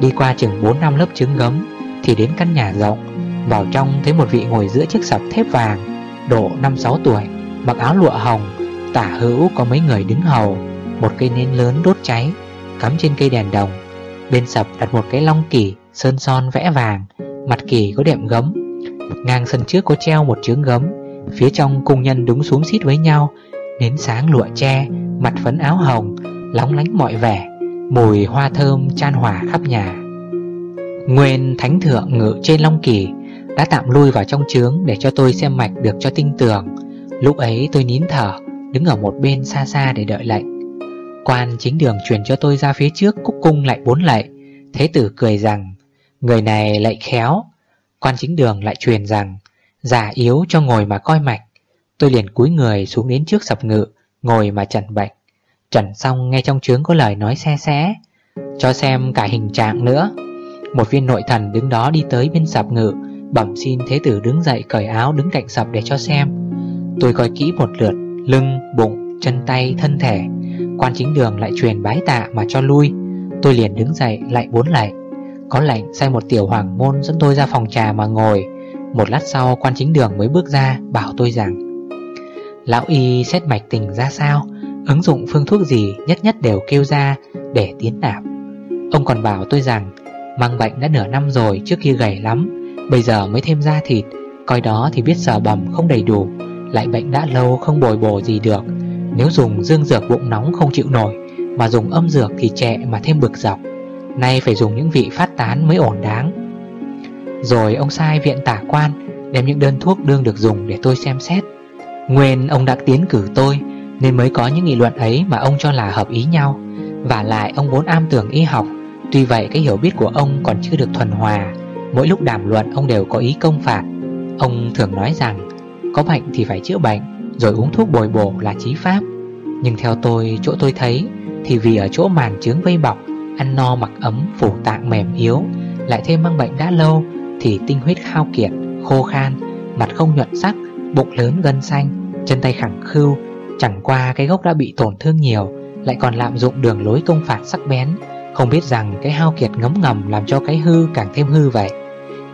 Đi qua chừng 4 năm lớp trứng gấm Thì đến căn nhà rộng, Vào trong thấy một vị ngồi giữa chiếc sập thép vàng, Độ 5-6 tuổi, Mặc áo lụa hồng, Tả hữu có mấy người đứng hầu, Một cây nến lớn đốt cháy, Cắm trên cây đèn đồng. Bên sập đặt một cái long kỷ Sơn son vẽ vàng, Mặt kỷ có đệm gấm Ngang sân trước có treo một trướng gấm Phía trong cung nhân đứng xuống xít với nhau, Nến sáng lụa tre, Mặt phấn áo hồng, Lóng lánh mọi vẻ, Mùi hoa thơm chan hòa khắp nhà. Nguyên thánh thượng ngự trên long kỳ Đã tạm lui vào trong trướng Để cho tôi xem mạch được cho tinh tường. Lúc ấy tôi nín thở, Đứng ở một bên xa xa để đợi lệnh. Quan chính đường truyền cho tôi ra phía trước Cúc cung lại bốn lạy. Thế tử cười rằng, Người này lại khéo. Quan chính đường lại truyền rằng Già yếu cho ngồi mà coi mạch. Tôi liền cúi người xuống đến trước sập ngự Ngồi mà trần bệnh. Trần xong nghe trong trướng có lời nói xe xé Cho xem cả hình trạng nữa. Một viên nội thần đứng đó đi tới bên sập ngự Bẩm xin thế tử đứng dậy cởi áo đứng cạnh sập để cho xem. Tôi coi kỹ một lượt Lưng, bụng, chân tay, thân thể. Quan chính đường lại truyền bái tạ mà cho lui. Tôi liền đứng dậy lại bốn lạy. Có lệnh sai một tiểu hoàng môn dẫn tôi ra phòng trà mà ngồi. Một lát sau, quan chính đường mới bước ra, Bảo tôi rằng, Lão y xét mạch tình ra sao? Ứng dụng phương thuốc gì nhất nhất đều kêu ra Để tiến nạp? Ông còn bảo tôi rằng, Mang bệnh đã nửa năm rồi, trước kia gầy lắm, Bây giờ mới thêm da thịt, Coi đó thì biết sờ bầm không đầy đủ, Lại bệnh đã lâu không bồi bổ gì được. Nếu dùng dương dược bụng nóng không chịu nổi, Mà dùng âm dược thì trẻ mà thêm bực dọc. Nay phải dùng những vị phát tán mới ổn đáng. Rồi ông sai viện tả quan Đem những đơn thuốc đương được dùng để tôi xem xét. Nguyên ông đã tiến cử tôi Nên mới có những nghị luận ấy mà ông cho là hợp ý nhau Và lại ông vốn am tưởng y học. Tuy vậy cái hiểu biết của ông còn chưa được thuần hòa. Mỗi lúc đàm luận ông đều có ý công phạt. Ông thường nói rằng Có bệnh thì phải chữa bệnh Rồi uống thuốc bồi bổ là chí pháp. Nhưng theo tôi, chỗ tôi thấy Thì vì ở chỗ màn trướng vây bọc Ăn no mặc ấm, phủ tạng mềm yếu Lại thêm mang bệnh đã lâu thì tinh huyết khao kiệt, khô khan Mặt không nhuận sắc, bụng lớn gân xanh Chân tay khẳng khưu Chẳng qua cái gốc đã bị tổn thương nhiều Lại còn lạm dụng đường lối công phạt sắc bén. Không biết rằng cái hao kiệt ngấm ngầm Làm cho cái hư càng thêm hư vậy.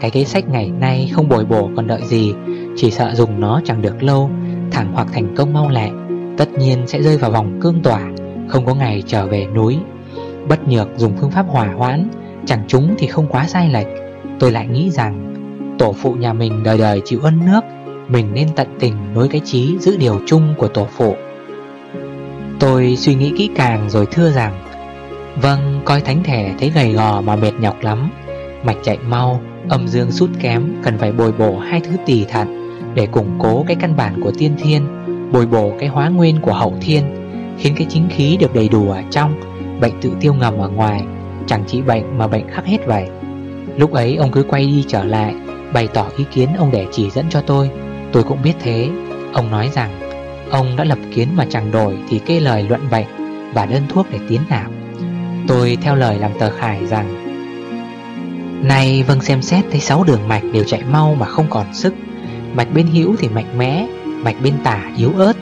Cái kế sách ngày nay không bồi bổ còn đợi gì Chỉ sợ dùng nó chẳng được lâu Thẳng hoặc thành công mau lẹ Tất nhiên sẽ rơi vào vòng cương tỏa Không có ngày trở về núi. Bất nhược dùng phương pháp hỏa hoãn Chẳng chúng thì không quá sai lệch. Tôi lại nghĩ rằng Tổ phụ nhà mình đời đời chịu ân nước Mình nên tận tình nối cái chí Giữ điều chung của tổ phụ. Tôi suy nghĩ kỹ càng rồi thưa rằng Vâng, coi thánh thể thấy gầy gò mà mệt nhọc lắm. Mạch chạy mau Âm dương sút kém cần phải bồi bổ hai thứ tỳ thận Để củng cố cái căn bản của tiên thiên Bồi bổ cái hóa nguyên của hậu thiên Khiến cái chính khí được đầy đủ ở trong Bệnh tự tiêu ngầm ở ngoài Chẳng chỉ bệnh mà bệnh khắc hết vậy. Lúc ấy ông cứ quay đi trở lại, Bày tỏ ý kiến ông để chỉ dẫn cho tôi. Tôi cũng biết thế. Ông nói rằng, Ông đã lập kiến mà chẳng đổi Thì kê lời luận bệnh Và đơn thuốc để tiến nạp. Tôi theo lời làm tờ khải rằng Nay vâng xem xét thấy 6 đường mạch đều chạy mau mà không còn sức. Mạch bên hữu thì mạnh mẽ, Mạch bên tả yếu ớt.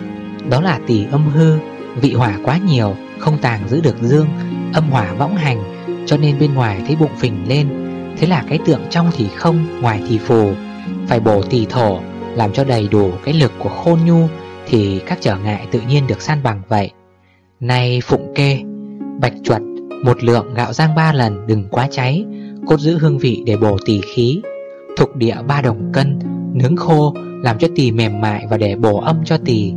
Đó là tỷ âm hư, Vị hỏa quá nhiều, Không tàng giữ được dương, Âm hỏa võng hành, Cho nên bên ngoài thấy bụng phình lên. Thế là cái tượng trong thì không, Ngoài thì phù. Phải bổ tỳ thổ, Làm cho đầy đủ cái lực của khôn nhu, Thì các trở ngại tự nhiên được san bằng vậy. Nay phụng kê, Bạch chuột Một lượng gạo rang ba lần, đừng quá cháy, Cốt giữ hương vị để bổ tỳ khí. Thục địa ba đồng cân, Nướng khô, làm cho tỳ mềm mại Và để bổ âm cho tỳ.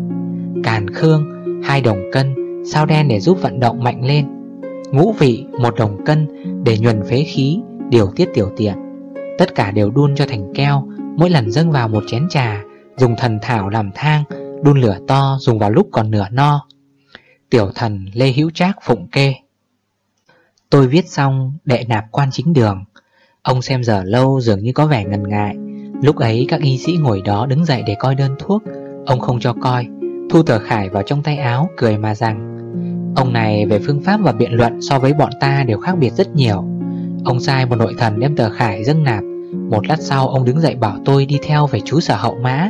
Càn khương, hai đồng cân, Sao đen để giúp vận động mạnh lên. Ngũ vị, một đồng cân, Để nhuần phế khí. Điều tiết tiểu tiện. Tất cả đều đun cho thành keo, Mỗi lần dâng vào một chén trà, Dùng thần thảo làm thang, Đun lửa to dùng vào lúc còn nửa no. Tiểu thần Lê Hữu Trác phụng kê. Tôi viết xong, đệ nạp quan chính đường. Ông xem giờ lâu dường như có vẻ ngần ngại. Lúc ấy các y sĩ ngồi đó đứng dậy để coi đơn thuốc. Ông không cho coi. Thu tờ khải vào trong tay áo cười mà rằng, Ông này về phương pháp và biện luận so với bọn ta đều khác biệt rất nhiều. Ông sai một nội thần đem tờ khải dâng nạp. Một lát sau, ông đứng dậy bảo tôi đi theo về chú sở hậu mã.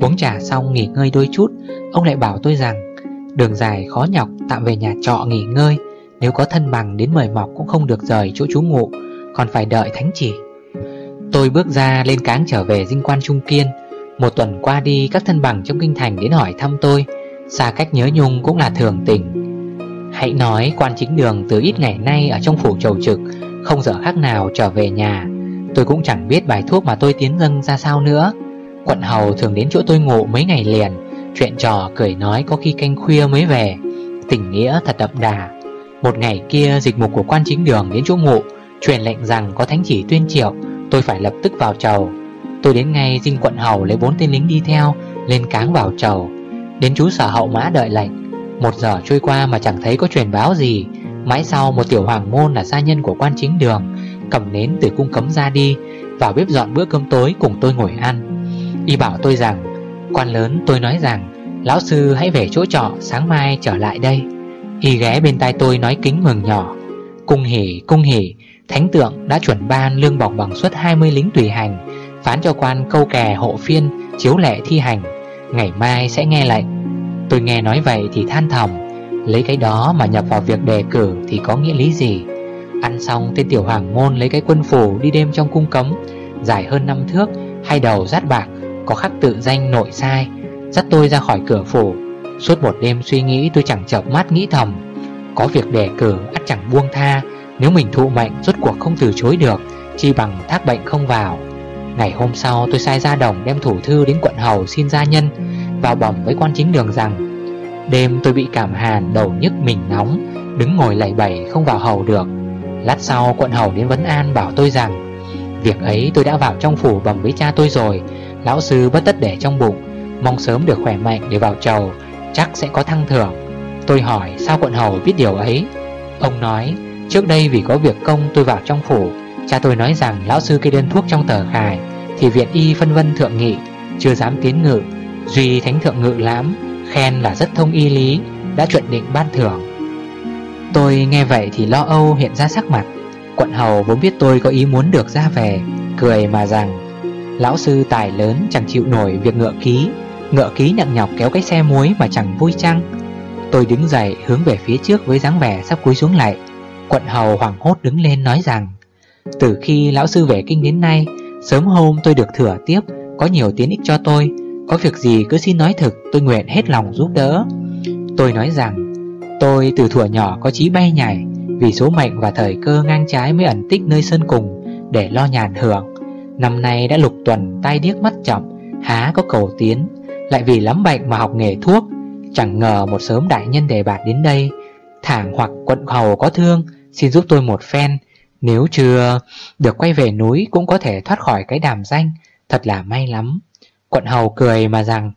Uống trà xong nghỉ ngơi đôi chút, Ông lại bảo tôi rằng, Đường dài khó nhọc, tạm về nhà trọ nghỉ ngơi. Nếu có thân bằng đến mời mọc cũng không được rời chỗ chú ngụ, Còn phải đợi thánh chỉ. Tôi bước ra lên cáng trở về dinh quan Trung Kiên. Một tuần qua đi, các thân bằng trong kinh thành đến hỏi thăm tôi. Xa cách nhớ nhung cũng là thường tình. Hãy nói quan chính đường từ ít ngày nay ở trong phủ trầu trực không giờ khác nào trở về nhà. Tôi cũng chẳng biết bài thuốc mà tôi tiến dâng ra sao nữa. Quận hầu thường đến chỗ tôi ngủ mấy ngày liền, Chuyện trò cười nói có khi canh khuya mới về. Tình nghĩa thật đậm đà. Một ngày kia, dịch mục của quan chính đường đến chỗ ngụ, Truyền lệnh rằng có thánh chỉ tuyên triệu, Tôi phải lập tức vào trầu Tôi đến ngay dinh quận hầu lấy bốn tên lính đi theo, Lên cáng vào trầu Đến chú sở hậu mã đợi lệnh. Một giờ trôi qua mà chẳng thấy có truyền báo gì. Mãi sau một tiểu hoàng môn là gia nhân của quan chính đường Cầm nến từ cung cấm ra đi Vào bếp dọn bữa cơm tối cùng tôi ngồi ăn. Y bảo tôi rằng Quan lớn tôi nói rằng Lão sư hãy về chỗ trọ sáng mai trở lại đây. Y ghé bên tai tôi nói kính mừng nhỏ Cung hỉ, cung hỉ Thánh tượng đã chuẩn ban lương bọc bằng suất 20 lính tùy hành Phán cho quan câu kè hộ phiên Chiếu lệ thi hành Ngày mai sẽ nghe lệnh. Tôi nghe nói vậy thì than thầm Lấy cái đó mà nhập vào việc đề cử Thì có nghĩa lý gì? Ăn xong, tên tiểu hoàng môn lấy cái quân phủ Đi đêm trong cung cấm Dài hơn năm thước, Hai đầu rát bạc, Có khắc tự danh nội sai, Dắt tôi ra khỏi cửa phủ. Suốt một đêm suy nghĩ, tôi chẳng chợp mắt nghĩ thầm. Có việc đề cử, ắt chẳng buông tha. Nếu mình thụ mệnh, rốt cuộc không từ chối được, Chi bằng thác bệnh không vào. Ngày hôm sau, tôi sai ra đồng đem thủ thư đến quận hầu xin gia nhân, Vào bẩm với quan chính đường rằng Đêm tôi bị cảm hàn, đầu nhức mình nóng Đứng ngồi lầy bẩy không vào hầu được. Lát sau quận hầu đến vấn an bảo tôi rằng Việc ấy tôi đã vào trong phủ bẩm với cha tôi rồi Lão sư bất tất để trong bụng Mong sớm được khỏe mạnh để vào chầu Chắc sẽ có thăng thưởng. Tôi hỏi sao quận hầu biết điều ấy? Ông nói Trước đây vì có việc công tôi vào trong phủ Cha tôi nói rằng lão sư kê đơn thuốc trong tờ khải Thì viện y phân vân thượng nghị Chưa dám tiến ngự Duy thánh thượng ngự lãm Khen là rất thông y lý, Đã chuẩn định ban thưởng. Tôi nghe vậy thì lo âu hiện ra sắc mặt. Quận hầu vốn biết tôi có ý muốn được ra về, Cười mà rằng, Lão sư tài lớn, chẳng chịu nổi việc ngựa ký. Ngựa ký nặng nhọc kéo cái xe muối mà chẳng vui chăng? Tôi đứng dậy, hướng về phía trước với dáng vẻ sắp cúi xuống lại. Quận hầu hoảng hốt đứng lên nói rằng, Từ khi lão sư về kinh đến nay, Sớm hôm tôi được thừa tiếp, Có nhiều tiến ích cho tôi. Có việc gì cứ xin nói thực, Tôi nguyện hết lòng giúp đỡ. Tôi nói rằng, Tôi từ thuở nhỏ có chí bay nhảy, Vì số mệnh và thời cơ ngang trái mới ẩn tích nơi sân cùng, Để lo nhàn hưởng. Năm nay đã lục tuần tay điếc mắt chậm Há có cầu tiến. Lại vì lắm bệnh mà học nghề thuốc, Chẳng ngờ một sớm đại nhân đề bạt đến đây. Thảng hoặc quận hầu có thương, Xin giúp tôi một phen. Nếu chưa được quay về núi Cũng có thể thoát khỏi cái đàm danh, Thật là may lắm. Quận hầu cười mà rằng,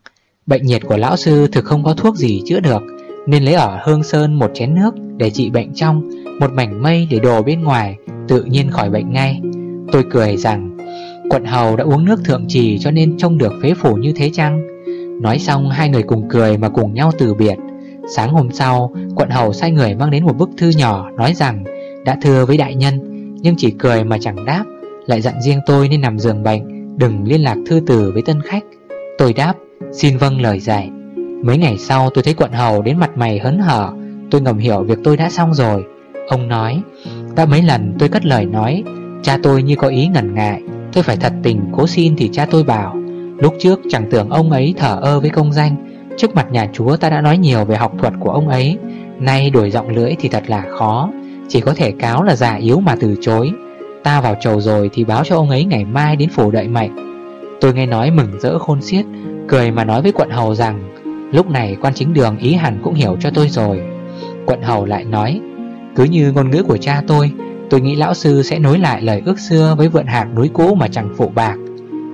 Bệnh nhiệt của lão sư thực không có thuốc gì chữa được, Nên lấy ở Hương Sơn một chén nước Để trị bệnh trong, Một mảnh mây để đồ bên ngoài, Tự nhiên khỏi bệnh ngay. Tôi cười rằng, Quận hầu đã uống nước thượng trì Cho nên trông được phế phủ như thế chăng? Nói xong, hai người cùng cười mà cùng nhau từ biệt. Sáng hôm sau, Quận hầu sai người mang đến một bức thư nhỏ Nói rằng, đã thưa với đại nhân, Nhưng chỉ cười mà chẳng đáp, Lại dặn riêng tôi nên nằm giường bệnh Đừng liên lạc thư từ với tân khách. Tôi đáp, Xin vâng lời dạy. Mấy ngày sau tôi thấy quận hầu đến mặt mày hớn hở. Tôi ngầm hiểu việc tôi đã xong rồi. Ông nói, Đã mấy lần tôi cất lời nói, Cha tôi như có ý ngần ngại. Tôi phải thật tình cố xin thì cha tôi bảo. Lúc trước chẳng tưởng ông ấy thở ơ với công danh. Trước mặt nhà chúa ta đã nói nhiều về học thuật của ông ấy. Nay đổi giọng lưỡi thì thật là khó. Chỉ có thể cáo là già yếu mà từ chối. Ta vào chầu rồi thì báo cho ông ấy ngày mai đến phủ đợi mệnh. Tôi nghe nói mừng rỡ khôn xiết, Cười mà nói với quận hầu rằng, Lúc này quan chính đường ý hẳn cũng hiểu cho tôi rồi. Quận hầu lại nói, Cứ như ngôn ngữ của cha tôi Tôi nghĩ lão sư sẽ nối lại lời ước xưa Với vượn hạc núi cũ mà chẳng phụ bạc.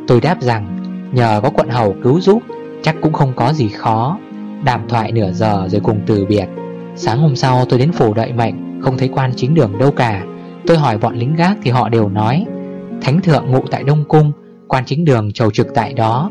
Tôi đáp rằng, Nhờ có quận hầu cứu giúp, Chắc cũng không có gì khó. Đàm thoại nửa giờ rồi cùng từ biệt. Sáng hôm sau tôi đến phủ đợi mệnh, Không thấy quan chính đường đâu cả. Tôi hỏi bọn lính gác thì họ đều nói, Thánh thượng ngụ tại Đông Cung, Quan chính đường trầu trực tại đó.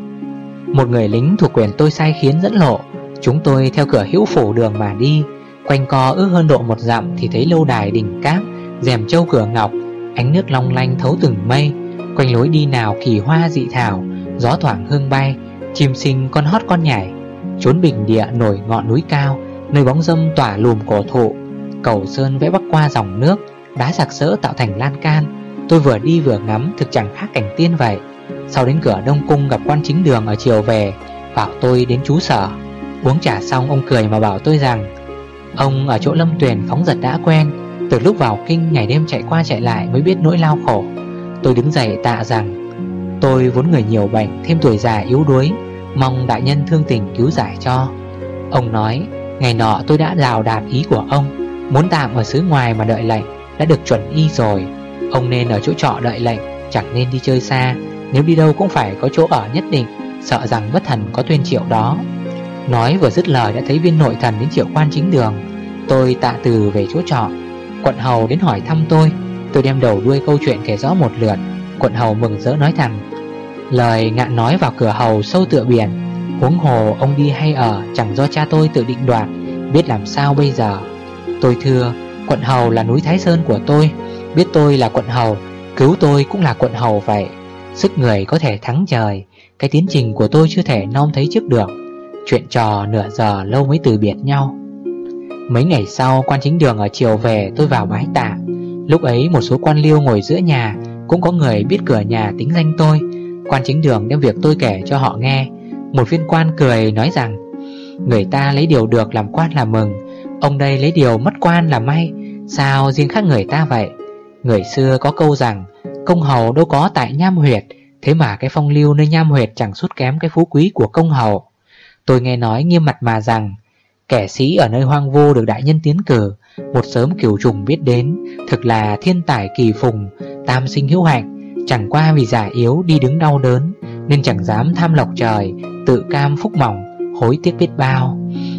Một người lính thuộc quyền tôi sai khiến dẫn lộ, Chúng tôi theo cửa hữu phủ đường mà đi, Quanh co ước hơn độ một dặm Thì thấy lâu đài đỉnh cáp rèm châu cửa ngọc, Ánh nước long lanh thấu từng mây. Quanh lối đi nào kỳ hoa dị thảo, Gió thoảng hương bay, Chim sinh con hót con nhảy. Trốn bình địa nổi ngọn núi cao, Nơi bóng dâm tỏa lùm cổ thụ. Cầu sơn vẽ bắc qua dòng nước Đá sạc sỡ tạo thành lan can. Tôi vừa đi vừa ngắm, thực chẳng khác cảnh tiên vậy. Sau đến cửa Đông Cung gặp quan chính đường ở chiều về, Bảo tôi đến chú sở. Uống trà xong, ông cười mà bảo tôi rằng, Ông ở chỗ lâm Tuyền phóng giật đã quen. Từ lúc vào kinh, ngày đêm chạy qua chạy lại mới biết nỗi lao khổ. Tôi đứng dậy tạ rằng, Tôi vốn người nhiều bệnh, Thêm tuổi già yếu đuối, Mong đại nhân thương tình cứu giải cho. Ông nói, Ngày nọ tôi đã rào đạt ý của ông, Muốn tạm ở xứ ngoài mà đợi lệnh. Đã được chuẩn y rồi. Ông nên ở chỗ trọ đợi lệnh, Chẳng nên đi chơi xa. Nếu đi đâu cũng phải có chỗ ở nhất định, Sợ rằng bất thần có tuyên triệu đó. Nói vừa dứt lời đã thấy viên nội thần đến triệu quan chính đường. Tôi tạ từ về chỗ trọ. Quận hầu đến hỏi thăm tôi. Tôi đem đầu đuôi câu chuyện kể rõ một lượt. Quận hầu mừng rỡ nói rằng Lời ngạn nói vào cửa hầu sâu tựa biển. Huống hồ ông đi hay ở, Chẳng do cha tôi tự định đoạt, Biết làm sao bây giờ. Tôi thưa quận hầu là núi Thái Sơn của tôi. Biết tôi là quận hầu, Cứu tôi cũng là quận hầu vậy. Sức người có thể thắng trời, Cái tiến trình của tôi chưa thể non thấy trước được. Chuyện trò nửa giờ lâu mới từ biệt nhau. Mấy ngày sau, quan chính đường ở chiều về, tôi vào bái tạ. Lúc ấy, một số quan liêu ngồi giữa nhà, Cũng có người biết cửa nhà tính danh tôi. Quan chính đường đem việc tôi kể cho họ nghe. Một viên quan cười nói rằng, Người ta lấy điều được làm quan là mừng, Ông đây lấy điều mất quan là may. Sao riêng khác người ta vậy? Người xưa có câu rằng, Công hầu đâu có tại nham huyệt. Thế mà cái phong lưu nơi nham huyệt chẳng sút kém cái phú quý của công hầu. Tôi nghe nói nghiêm mặt mà rằng, Kẻ sĩ ở nơi hoang vu được đại nhân tiến cử, Một sớm kiểu trùng biết đến, Thực là thiên tài kỳ phùng, Tam sinh hữu hạnh, Chẳng qua vì giả yếu đi đứng đau đớn, Nên chẳng dám tham lộc trời, Tự cam phúc mỏng, Hối tiếc biết bao.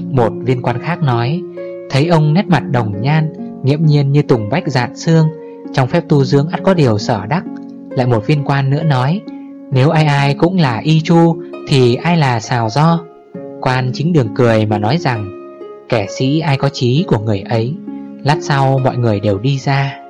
Một viên quan khác nói, Thấy ông nét mặt đồng nhan Nghiễm nhiên như tùng bách dạn xương. Trong phép tu dưỡng ắt có điều sở đắc. Lại một viên quan nữa nói, Nếu ai ai cũng là y chu, Thì ai là xào do? Quan chính đường cười mà nói rằng, Kẻ sĩ ai có trí của người ấy. Lát sau mọi người đều đi ra.